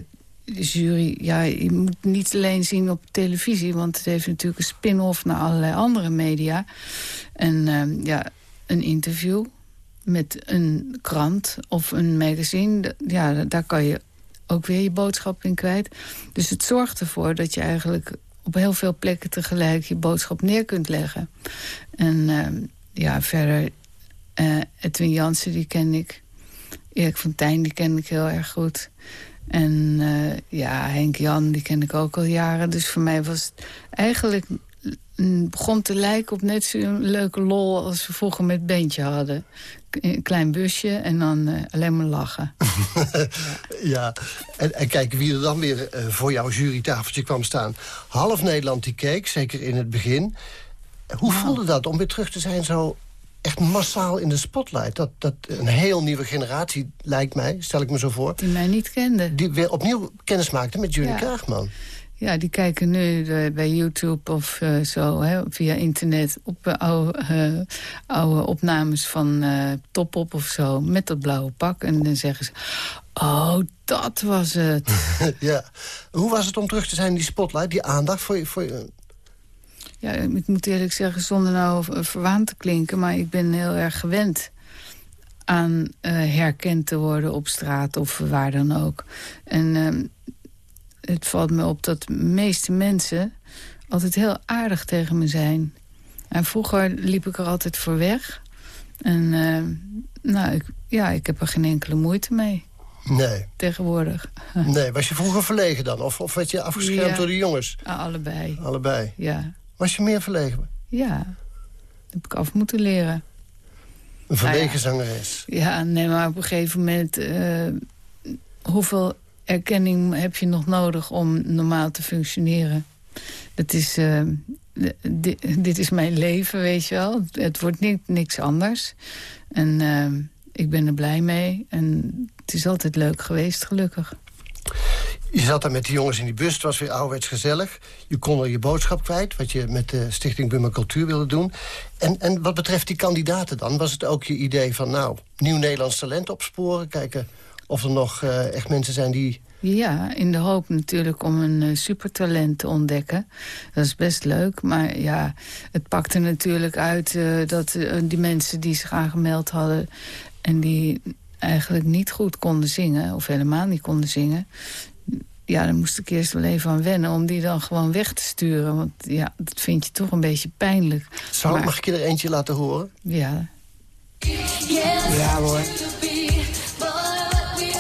jury, ja, je moet niet alleen zien op televisie... want het heeft natuurlijk een spin-off naar allerlei andere media. En eh, ja, een interview met een krant of een magazine... ja, daar kan je ook weer je boodschap in kwijt. Dus het zorgt ervoor dat je eigenlijk op heel veel plekken tegelijk je boodschap neer kunt leggen. En ehm, ja, verder, eh, Edwin Jansen, die ken ik. Erik van Tijn, die ken ik heel erg goed. En eh, ja, Henk Jan, die ken ik ook al jaren. Dus voor mij was het eigenlijk mm, begon te lijken op net zo'n leuke lol als we vroeger met bandje hadden. Een klein busje en dan eh, alleen maar lachen. ja, en, en kijk wie er dan weer eh, voor jouw jurytafeltje kwam staan. Half Nederland die keek, zeker in het begin. Hoe voelde dat om weer terug te zijn zo echt massaal in de spotlight? Dat, dat een heel nieuwe generatie, lijkt mij, stel ik me zo voor... Die mij niet kende. die weer opnieuw kennis maakte met Julie Ja. Kaagman. Ja, die kijken nu eh, bij YouTube of eh, zo, hè, via internet... op eh, oude, oude opnames van Top-Op of zo, met dat blauwe pak. En dan zeggen ze, oh, dat was het. ja. Hoe was het om terug te zijn in die spotlight, die aandacht voor je... Voor je ja, ik moet eerlijk zeggen, zonder nou eh, verwaand te klinken... maar ik ben heel erg gewend aan eh, herkend te worden op straat of waar dan ook. En ehm, het valt me op dat de meeste mensen altijd heel aardig tegen me zijn. En vroeger liep ik er altijd voor weg. En ehm, nou, ik, ja, ik heb er geen enkele moeite mee Nee. tegenwoordig. nee. Was je vroeger verlegen dan? Of, of werd je afgeschermd Ja. door de jongens? Ah, allebei, Allebei. ja. Was je meer verlegen? Ja, dat heb ik af moeten leren. Een verlegen Nou ja. zangeres. Ja, nee, maar op een gegeven moment... eh, hoeveel erkenning heb je nog nodig om normaal te functioneren? Dat is... eh, di- dit is mijn leven, weet je wel. Het wordt ni niks anders. En eh, ik ben er blij mee. En het is altijd leuk geweest, gelukkig. Je zat daar met die jongens in die bus, het was weer ouderwets gezellig. Je kon er je boodschap kwijt, wat je met de Stichting Buma Cultuur wilde doen. En, en wat betreft die kandidaten dan, was het ook je idee van... nou, nieuw Nederlands talent opsporen, kijken of er nog eh, echt mensen zijn die... Ja, in de hoop natuurlijk om een eh, supertalent te ontdekken. Dat is best leuk, maar ja, het pakte natuurlijk uit... eh, dat die mensen die zich aangemeld hadden... en die eigenlijk niet goed konden zingen, of helemaal niet konden zingen... ja, daar moest ik eerst wel even aan wennen... om die dan gewoon weg te sturen. Want ja, dat vind je toch een beetje pijnlijk. Maar- Mag ik je er eentje laten horen? Ja, Ja hoor.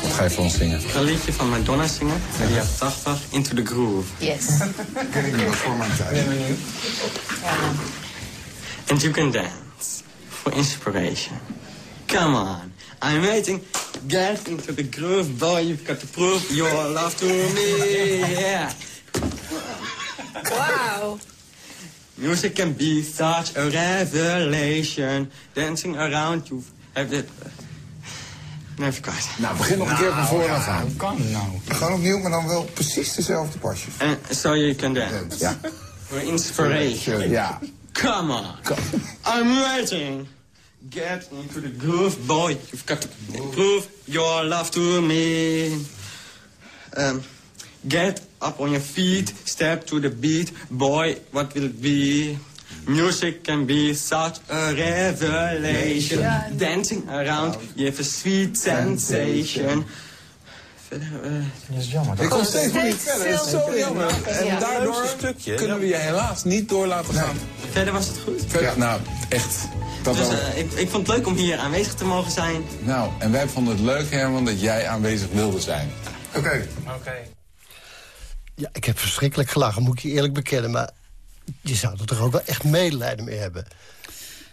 Wat ga je voor ons zingen? Een liedje van Madonna zingen, de jaren 80, Into the Groove. yes. Ken ik wat voor mijn tijd. And you can dance for inspiration. Come on, I'm waiting. Get into the groove, boy. You've got to prove your love to me. Yeah. Wow. Music can be such a revelation. Dancing around you. Have it. Never kwijt. Nou, begin nog een keer van voren af aan. kan nou? Gewoon opnieuw, maar dan wel precies dezelfde pasjes. And so you can dance. Ja. For inspiration. Ja. Come on. I'm waiting. Get into the groove, boy. You've got to prove your love to me. Um, get up on your feet, step to the beat, boy. What will it be? Music can be such a revelation. Dancing around, you have a sweet sensation. Eh, Dat is jammer. Je komt steeds niet verder, dat is zo jammer. En daardoor stukje. kunnen we je helaas niet door laten gaan. verder was het goed. Verder, nou, echt. Dat Dus wel. eh, ik, ik vond het leuk om hier aanwezig te mogen zijn. Nou, en wij vonden het leuk, Herman, dat jij aanwezig wilde zijn. Oké. Oké. Ja, ik heb verschrikkelijk gelachen, moet ik je eerlijk bekennen. Maar je zou er toch ook wel echt medelijden mee hebben.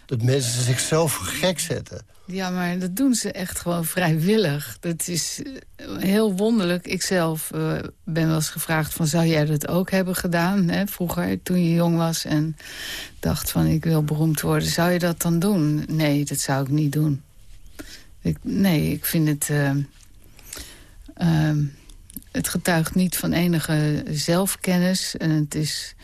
Dat mensen zichzelf voor gek zetten. Ja, maar dat doen ze echt gewoon vrijwillig. Dat is eh, heel wonderlijk. Ik zelf eh, ben wel eens gevraagd van... zou jij dat ook hebben gedaan, hè, vroeger, toen je jong was... en dacht van, ik wil beroemd worden. Zou je dat dan doen? Nee, dat zou ik niet doen. Ik, nee, ik vind het... eh, ehm, het getuigt niet van enige zelfkennis. En het is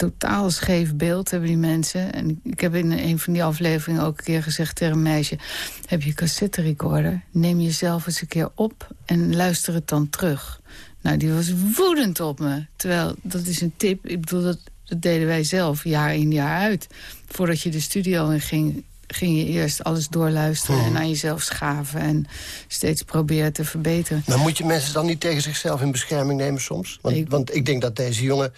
totaal scheef beeld hebben die mensen. En ik- heb in een van die afleveringen ook een keer gezegd tegen een meisje... heb je een cassette recorder, neem jezelf eens een keer op... en luister het dan terug. Nou, die was woedend op me. Terwijl, dat is een tip, ik bedoel, dat, dat deden wij zelf jaar in jaar uit. Voordat je de studio in ging, ging je eerst alles doorluisteren... en aan jezelf schaven en steeds proberen te verbeteren. Maar moet je mensen dan niet tegen zichzelf in bescherming nemen soms? Want ik, want ik denk dat deze jongen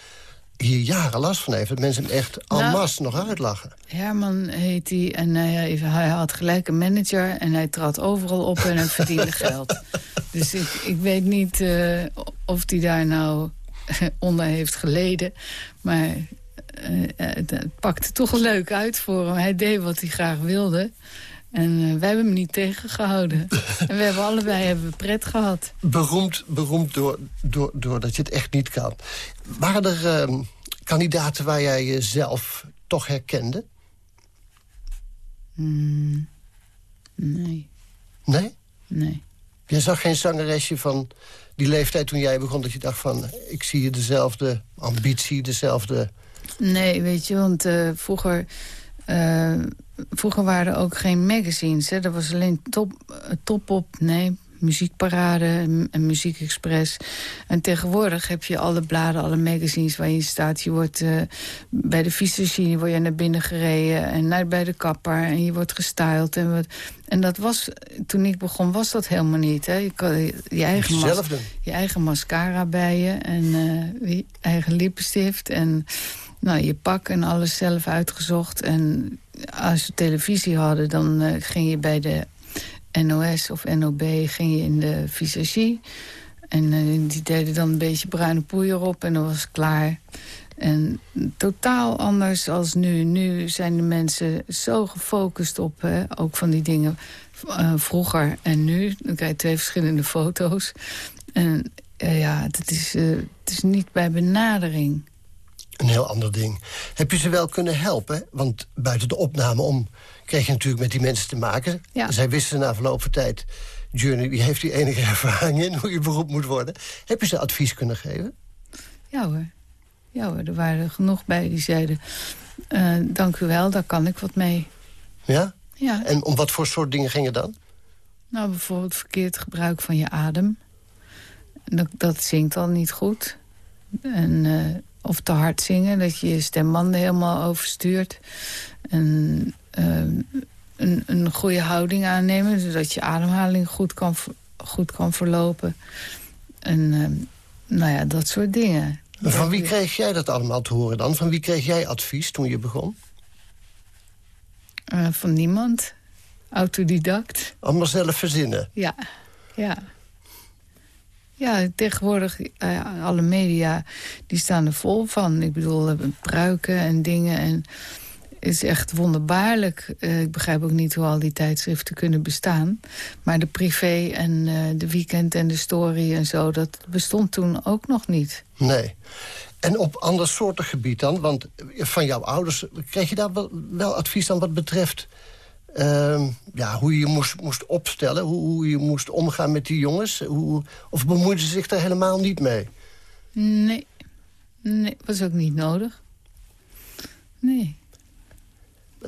hier jaren last van heeft. Dat mensen hem echt en Nou- masse nog uitlachen. Herman heet hij en hij, hij had gelijk een manager... en hij trad overal op en hij verdiende geld. Dus ik, ik weet niet eh, of hij daar nou onder heeft geleden. Maar eh, het, het pakte toch leuk uit voor hem. Hij deed wat hij graag wilde. En eh, wij hebben hem niet tegengehouden. en we hebben allebei hebben we pret gehad. Beroemd, beroemd door, door, doordat je het echt niet kan. Waren er ehm, kandidaten waar jij jezelf toch herkende? Hmm, nee, Nee? nee. Je zag geen zangeresje van die leeftijd toen jij begon... dat je dacht van, ik zie hier dezelfde ambitie, dezelfde... Nee, weet je, want eh, vroeger, eh, vroeger waren er ook geen magazines. Hè? Er was alleen top, eh, top op, nee, muziekparade en, muziekexpress. En tegenwoordig heb je alle bladen, alle magazines waar je staat. Je wordt eh, bij de fietsmachine word je naar binnen gereden en naar bij de kapper en je wordt gestyled. En, wat, en dat was, toen ik begon, was dat helemaal niet. Hè. Je kan je, je eigen, mas- je eigen mascara bij je en eh, je eigen lippenstift en nou, je pak en alles zelf uitgezocht. En als we televisie hadden, dan eh, ging je bij de NOS of NOB ging je in de visagie. En eh, die deden dan een beetje bruine poeier op en dan was klaar. En totaal anders als nu. Nu zijn de mensen zo gefocust op, hè, ook van die dingen eh, vroeger en nu. Dan krijg je twee verschillende foto's. En ja, het is, het is niet bij benadering. Een heel ander ding. Heb je ze wel kunnen helpen? Want buiten de opname om kreeg je natuurlijk met die mensen te maken. Ja. Zij wisten na verloop van tijd... Journey die heeft die enige ervaring in hoe je beroep moet worden. Heb je ze advies kunnen geven? Ja hoor. Ja hoor, er waren er genoeg bij die zeiden... eh, dank u wel, daar kan ik wat mee. Ja? Ja, En om wat voor soort dingen ging het dan? nou bijvoorbeeld verkeerd gebruik van je adem. Dat, dat zingt al niet goed. En, eh, of te hard zingen, dat je je stembanden helemaal overstuurt. En eh, een, een goede houding aannemen, zodat je ademhaling goed kan, goed kan verlopen. En eh, nou ja, dat soort dingen. En Van wie kreeg jij dat allemaal te horen dan? Van wie kreeg jij advies toen je begon? Eh, van niemand. Autodidact. Allemaal zelf verzinnen. Ja, ja. Ja, tegenwoordig, eh, alle media, die staan er vol van. Ik bedoel, eh, pruiken en dingen. En het is echt wonderbaarlijk. Eh, ik begrijp ook niet hoe al die tijdschriften kunnen bestaan. Maar de privé en de weekend en de story en zo... dat bestond toen ook nog niet. Nee. En op ander soorten gebied dan? Want van jouw ouders kreeg je daar wel, wel advies dan wat betreft... ehm, ja, hoe je moest, moest opstellen, hoe, hoe je moest omgaan met die jongens? Hoe, of bemoeiden ze zich daar helemaal niet mee? Nee, nee, was ook niet nodig. Nee.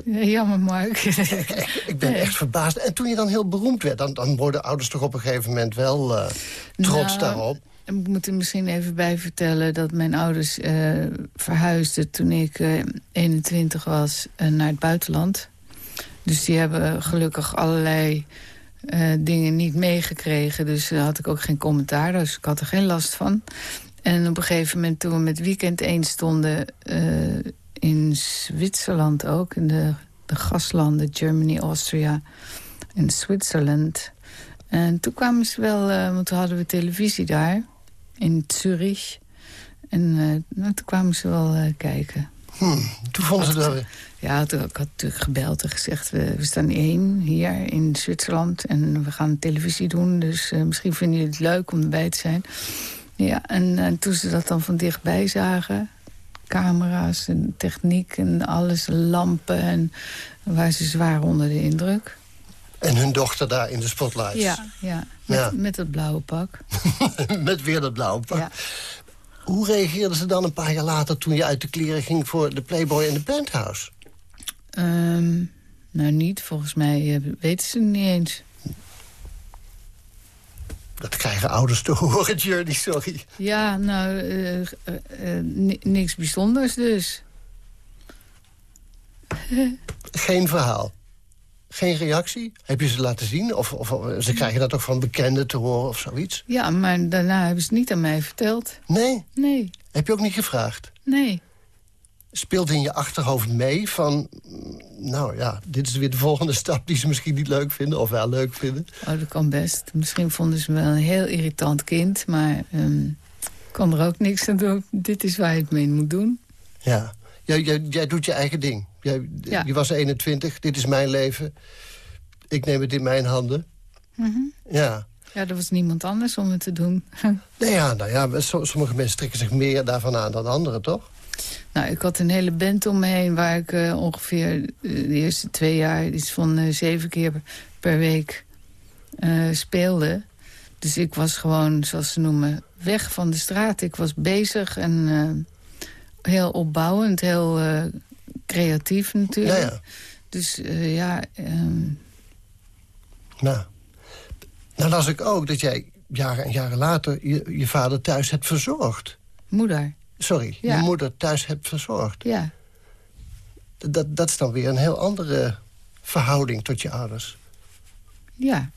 Ja, Jammer, Mark. Ik ben echt verbaasd. En toen je dan heel beroemd werd, dan, dan worden ouders toch op een gegeven moment wel eh, trots Nou, daarop. Ik moet er misschien even bij vertellen dat mijn ouders eh, verhuisden toen ik eh, 21 was eh, naar het buitenland. Dus die hebben gelukkig allerlei eh, dingen niet meegekregen. Dus daar had ik ook geen commentaar, dus ik had er geen last van. En op een gegeven moment toen we met Weekend 1 stonden... eh, in Zwitserland ook, in de, de gaslanden... Germany, Austria en Zwitserland... En toen kwamen ze wel, eh, want toen hadden we televisie daar, in Zurich. En nou, toen kwamen ze wel kijken. Hm, toen vonden ze dat... Ja, toen, ik had natuurlijk gebeld en gezegd... we, we staan één hier in Zwitserland en we gaan televisie doen... dus eh, misschien vinden jullie het leuk om erbij te zijn. Ja, en eh, toen ze dat dan van dichtbij zagen... camera's en techniek en alles, lampen... en waren ze zwaar onder de indruk. En hun dochter daar in de spotlights. Ja, ja. Met, Ja. met dat blauwe pak. Met weer dat blauwe pak. Ja. Hoe reageerden ze dan een paar jaar later... toen je uit de kleren ging voor de Playboy en de Penthouse? Ehm, nou, niet. Volgens mij eh, weten ze het niet eens. Dat krijgen ouders te horen, Journey, sorry. Ja, nou, eh, eh, ni- niks bijzonders dus. Geen verhaal. Geen reactie? Heb je ze laten zien? Of, of of ze krijgen dat ook van bekenden te horen of zoiets? Ja, maar daarna hebben ze het niet aan mij verteld. Nee? Nee, Heb je ook niet gevraagd? nee. Speelt in je achterhoofd mee van... mm, nou ja, dit is weer de volgende stap die ze misschien niet leuk vinden... of wel leuk vinden? Oh, dat kan best. Misschien vonden ze me wel een heel irritant kind, maar ik kan er ook niks aan doen. Dit is waar je het mee moet doen. Ja. Jij, jij, jij doet je eigen ding. Jij, Ja. Je was 21, dit is mijn leven. Ik neem het in mijn handen. Mhm. Ja. Ja, er was niemand anders om het te doen. Nou ja, nou ja, so- sommige mensen trekken zich meer daarvan aan dan anderen, toch? Nou, ik had een hele band om me heen waar ik eh, ongeveer eh, de eerste twee jaar iets van eh, zeven keer per week speelde. Dus ik was gewoon, zoals ze noemen, weg van de straat. Ik was bezig en heel opbouwend, heel creatief natuurlijk. Ja, ja. Dus ja, ehm, Nou. Nou las ik ook dat jij jaren en jaren later je, je vader thuis hebt verzorgd. Moeder. Sorry, Ja. je moeder thuis hebt verzorgd. Ja. Dat, dat is dan weer een heel andere verhouding tot je ouders. Ja.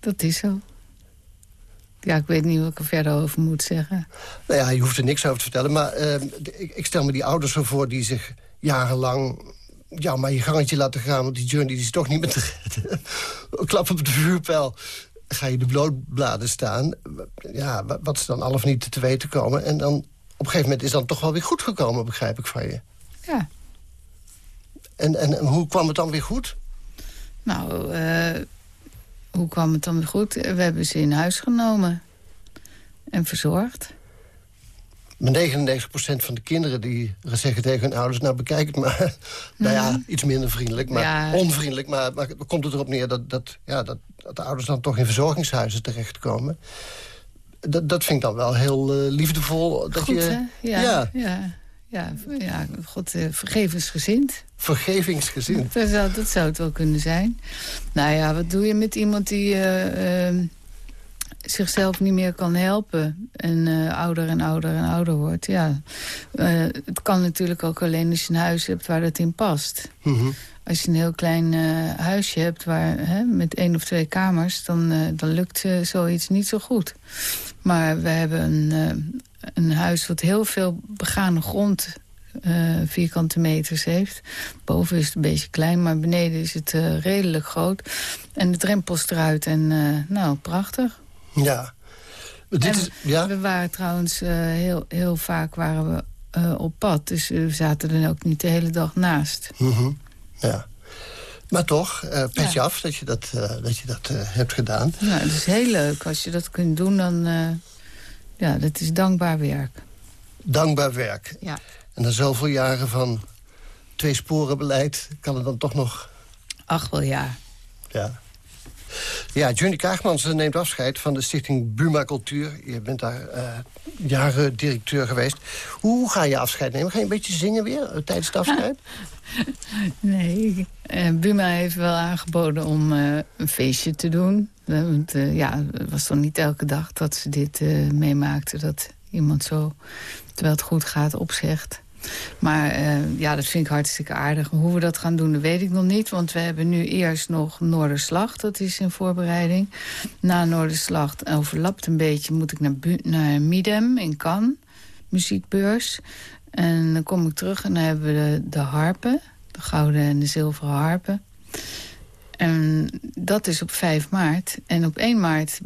Dat is zo. Ja, ik weet niet wat ik er verder over moet zeggen. Nou ja, je hoeft er niks over te vertellen. Maar eh, de- ik, ik stel me die ouders zo voor die zich jarenlang... ja, maar je gangetje laten gaan, want die journey die is toch niet meer te redden. Klap op de vuurpijl. Ga je de blootbladen staan. Ja, wa- wat is dan al of niet te weten komen. En dan op een gegeven moment is dan toch wel weer goed gekomen, begrijp ik van je. Ja. En, en, en hoe kwam het dan weer goed? Nou, eh, hoe kwam het dan weer goed? We hebben ze in huis genomen. En verzorgd. Maar 99% van de kinderen die zeggen tegen hun ouders... nou, bekijk het maar. nou ja, iets minder vriendelijk, maar Ja. onvriendelijk. Maar, maar komt het erop neer dat, dat, ja, dat, dat de ouders dan toch in verzorgingshuizen terechtkomen? Dat, dat vind ik dan wel heel eh, liefdevol. Dat Goed, je? Ja. ja. Ja. Ja, ja, God, eh, vergevensgezind. vergevingsgezind. Dat zou, dat zou het wel kunnen zijn. Nou ja, wat doe je met iemand die eh, eh, zichzelf niet meer kan helpen... en eh, ouder en ouder en ouder wordt? Ja, Eh, het kan natuurlijk ook alleen als je een huis hebt waar dat in past. Mhm. Als je een heel klein eh, huisje hebt waar, hè, met één of twee kamers... dan, dan lukt zoiets niet zo goed. Maar we hebben een, een huis wat heel veel begane grond... vierkante meters heeft. Boven is het een beetje klein, maar beneden is het redelijk groot. En de drempels eruit en nou, prachtig. Ja. Dit En is, ja? We waren trouwens eh, heel, heel vaak waren we, eh, op pad. Dus we zaten er ook niet de hele dag naast. Mhm. ja. Maar toch, eh petje af dat je dat, eh, dat, je dat eh, hebt gedaan. Nou, het is heel leuk. Als je dat kunt doen, dan... eh, ja, dat is dankbaar werk. Dankbaar werk. Ja. En na zoveel jaren van twee sporen beleid... kan het dan toch nog Ach, wel ja. Ja. Ja, Johnny Kaagmans eh, neemt afscheid van de stichting Buma Cultuur. Je bent daar eh, jaren directeur geweest. Hoe ga je afscheid nemen? Ga je een beetje zingen weer eh, tijdens het afscheid? Nee, Buma heeft wel aangeboden om een feestje te doen. Want ja, het was toch niet elke dag dat ze dit meemaakten. Dat iemand zo, terwijl het goed gaat, opzegt. Maar eh, ja, dat vind ik hartstikke aardig. Hoe we dat gaan doen, dat weet ik nog niet. Want we hebben nu eerst nog Noorderslag. Dat is in voorbereiding. Na Noorderslag overlapt een beetje. Moet ik naar, naar Midem in Cannes. Muziekbeurs. En dan kom ik terug en dan hebben we de, de harpen. De gouden en de zilveren harpen. En dat is op 5 maart. En op 1 maart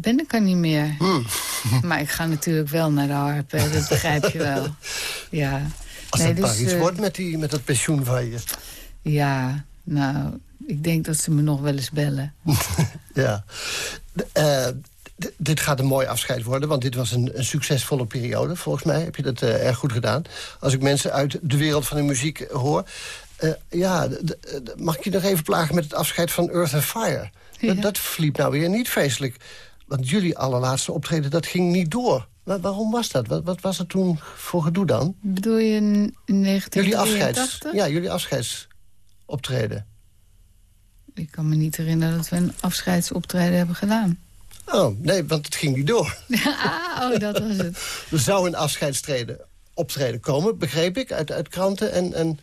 ben ik er niet meer. Hmm. Maar ik ga natuurlijk wel naar de harpen. Dat begrijp je wel. Ja. Als Nee, dat maar dus, iets eh, wordt met, die, met dat pensioen van je. Ja, nou, ik denk dat ze me nog wel eens bellen. Ja. Eh, dit gaat een mooi afscheid worden, want dit was een, een succesvolle periode. Volgens mij heb je dat eh, erg goed gedaan. Als ik mensen uit de wereld van de muziek hoor... ja, mag ik je nog even plagen met het afscheid van Earth and Fire? Ja. Dat, dat verliep nou weer niet feestelijk. Want jullie allerlaatste optreden, dat ging niet door. Wa- waarom was dat? Wat, wat was er toen voor gedoe dan? Bedoel je in in Jullie, afscheids, 1983? ja, jullie afscheidsoptreden. Ik kan me niet herinneren dat we een afscheidsoptreden hebben gedaan. Oh, nee, want het ging niet door. ah, oh, dat was het. Er zou een afscheidstreden optreden komen, begreep ik, uit, uit kranten. En, en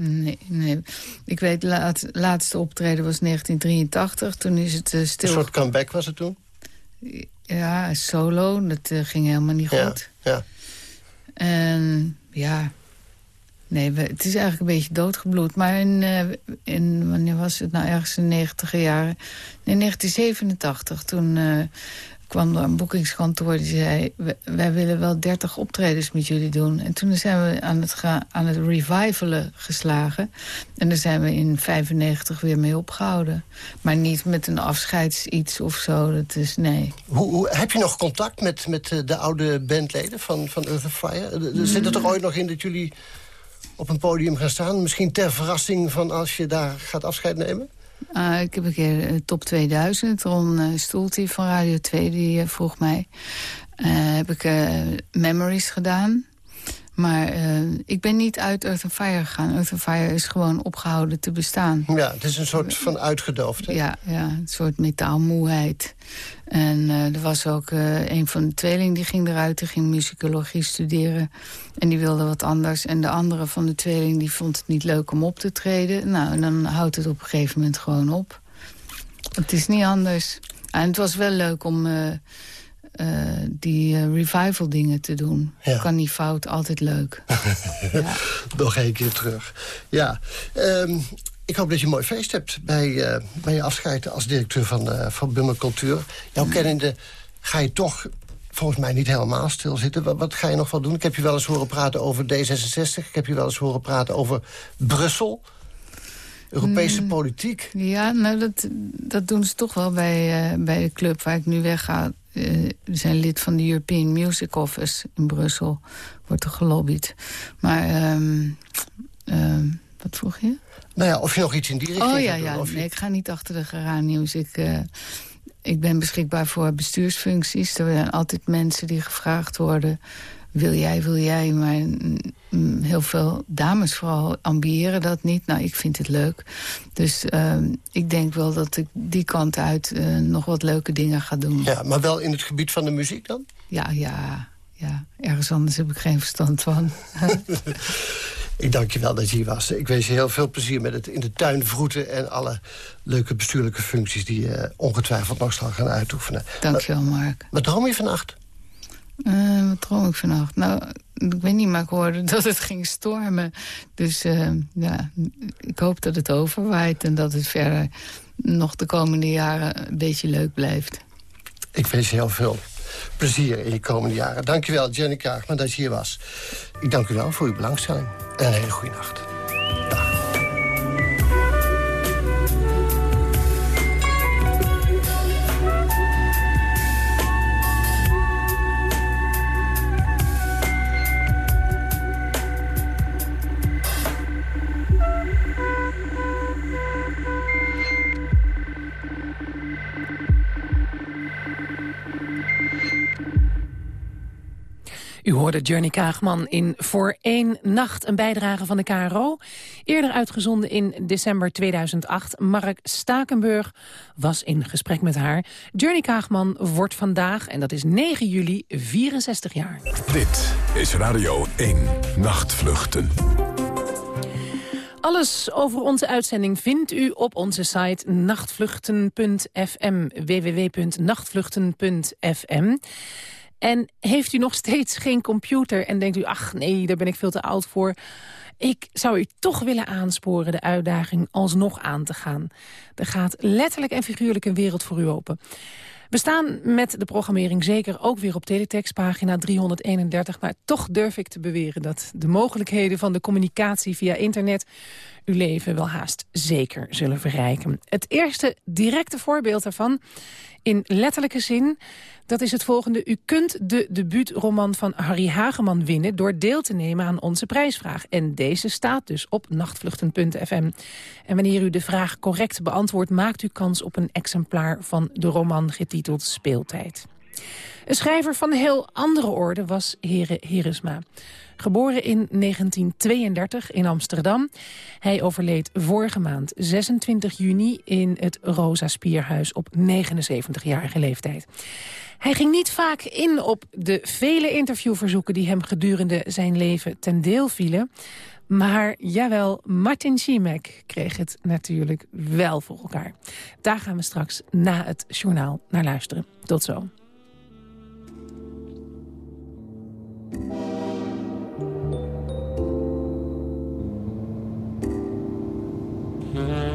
Nee, nee. Ik weet, laat, laatste optreden was 1983. Toen is het eh, een stil... soort comeback was het toen. Ja, solo. Dat eh, ging helemaal niet Ja, goed. ja. En ja... Nee, we, het is eigenlijk een beetje doodgebloed. Maar in, eh, in wanneer was het nou? Ergens in de negentiger jaren. In 1987, toen eh, kwam er een boekingskantoor die zei... "We- wij willen wel 30 optredens met jullie doen. En toen zijn we aan het, ga, aan het revivalen geslagen. En daar zijn we in 95 weer mee opgehouden. Maar niet met een afscheidsiets of zo. Dat is, nee. Hoe, hoe, heb je nog contact met, met eh, de oude bandleden van, van Earth and Fire? Er- er Zit er toch ooit nog in dat jullie op een podium gaan staan? Misschien ter verrassing van als je daar gaat afscheid nemen? Ah, ik heb een keer eh, top 2000. Ron uh, Stoeltie van Radio 2 die eh, vroeg mij. Heb ik memories gedaan. Maar eh, ik ben niet uit Earth and Fire gegaan. Earth and Fire is gewoon opgehouden te bestaan. Ja, het is een soort van uitgedoofd. hè? Ja, ja, een soort metaalmoeheid. En eh, er was ook eh, een van de tweelingen die ging eruit. Die ging muzikologie studeren. En die wilde wat anders. En de andere van de tweeling die vond het niet leuk om op te treden. Nou, en dan houdt het op een gegeven moment gewoon op. Het is niet anders. En het was wel leuk om eh, die eh, revival dingen te doen. Ja. Kan niet fout, altijd leuk. Nog één keer terug. Ja, ehm, ik hoop dat je een mooi feest hebt bij, eh, bij je afscheid als directeur van, van Bummer Cultuur. Jouw kennende ga je toch volgens mij niet helemaal stilzitten. Wat, wat ga je nog wel doen? Ik heb je wel eens horen praten over D66. Ik heb je wel eens horen praten over Brussel. Europese Mm. politiek. Ja, nou, dat, dat doen ze toch wel bij, bij de club waar ik nu wegga. Eh, we zijn lid van de European Music Office in Brussel. Wordt er gelobbyd. Maar, ehm, ehm, wat vroeg je? Nou ja, of je nog iets in die richting Oh ja, doen, ja. je- Nee, ik ga niet achter de geraniums. Ik, eh, ik ben beschikbaar voor bestuursfuncties. Er zijn altijd mensen die gevraagd worden... wil jij, wil jij, maar heel veel dames vooral ambiëren dat niet. Nou, ik vind het leuk. Dus ehm, ik denk wel dat ik die kant uit eh, nog wat leuke dingen ga doen. Ja, maar wel in het gebied van de muziek dan? Ja, ja, ja. Ergens anders heb ik geen verstand van. Ik dank je wel dat je hier was. Ik wens je heel veel plezier met het in de tuin vroeten... en alle leuke bestuurlijke functies die je ongetwijfeld nog zal gaan uitoefenen. Dank je wel, Mark. Wat droom je vannacht? Eh, wat droom ik vannacht? Nou, ik weet niet, maar ik hoorde dat het ging stormen. Dus eh, ja, ik hoop dat het overwaait... en dat het verder nog de komende jaren een beetje leuk blijft. Ik wens je heel veel plezier in je komende jaren. Dank je wel, Jenny Kaagman, dat je hier was. Ik dank u wel voor uw belangstelling. En een hele goede nacht. U hoorde Journey Kaagman in Voor één Nacht, een bijdrage van de KRO. Eerder uitgezonden in december 2008. Mark Stakenburg was in gesprek met haar. Journey Kaagman wordt vandaag, en dat is 9 juli, 64 jaar. Dit is Radio 1 Nachtvluchten. Alles over onze uitzending vindt u op onze site nachtvluchten.fm. www.nachtvluchten.fm. En heeft u nog steeds geen computer en denkt u... ach nee, daar ben ik veel te oud voor... Ik zou u toch willen aansporen de uitdaging alsnog aan te gaan. Er gaat letterlijk en figuurlijk een wereld voor u open. We staan met de programmering zeker ook weer op teletext pagina 331... maar toch durf ik te beweren dat de mogelijkheden van de communicatie via internet... uw leven wel haast zeker zullen verrijken. Het eerste directe voorbeeld daarvan, in letterlijke zin... Dat is het volgende. U kunt de debuutroman van Harry Hageman winnen... door deel te nemen aan onze prijsvraag. En deze staat dus op nachtvluchten.fm. En wanneer u de vraag correct beantwoordt... maakt u kans op een exemplaar van de roman getiteld Speeltijd. Een schrijver van heel andere orde was Here Heresma. Geboren in 1932 in Amsterdam. Hij overleed vorige maand 26 juni in het Rosa Spierhuis op 79-jarige leeftijd. Hij ging niet vaak in op de vele interviewverzoeken... die hem gedurende zijn leven ten deel vielen. Maar jawel, Martin Schimek kreeg het natuurlijk wel voor elkaar. Daar gaan we straks na het journaal naar luisteren. Tot zo. Mm-hmm.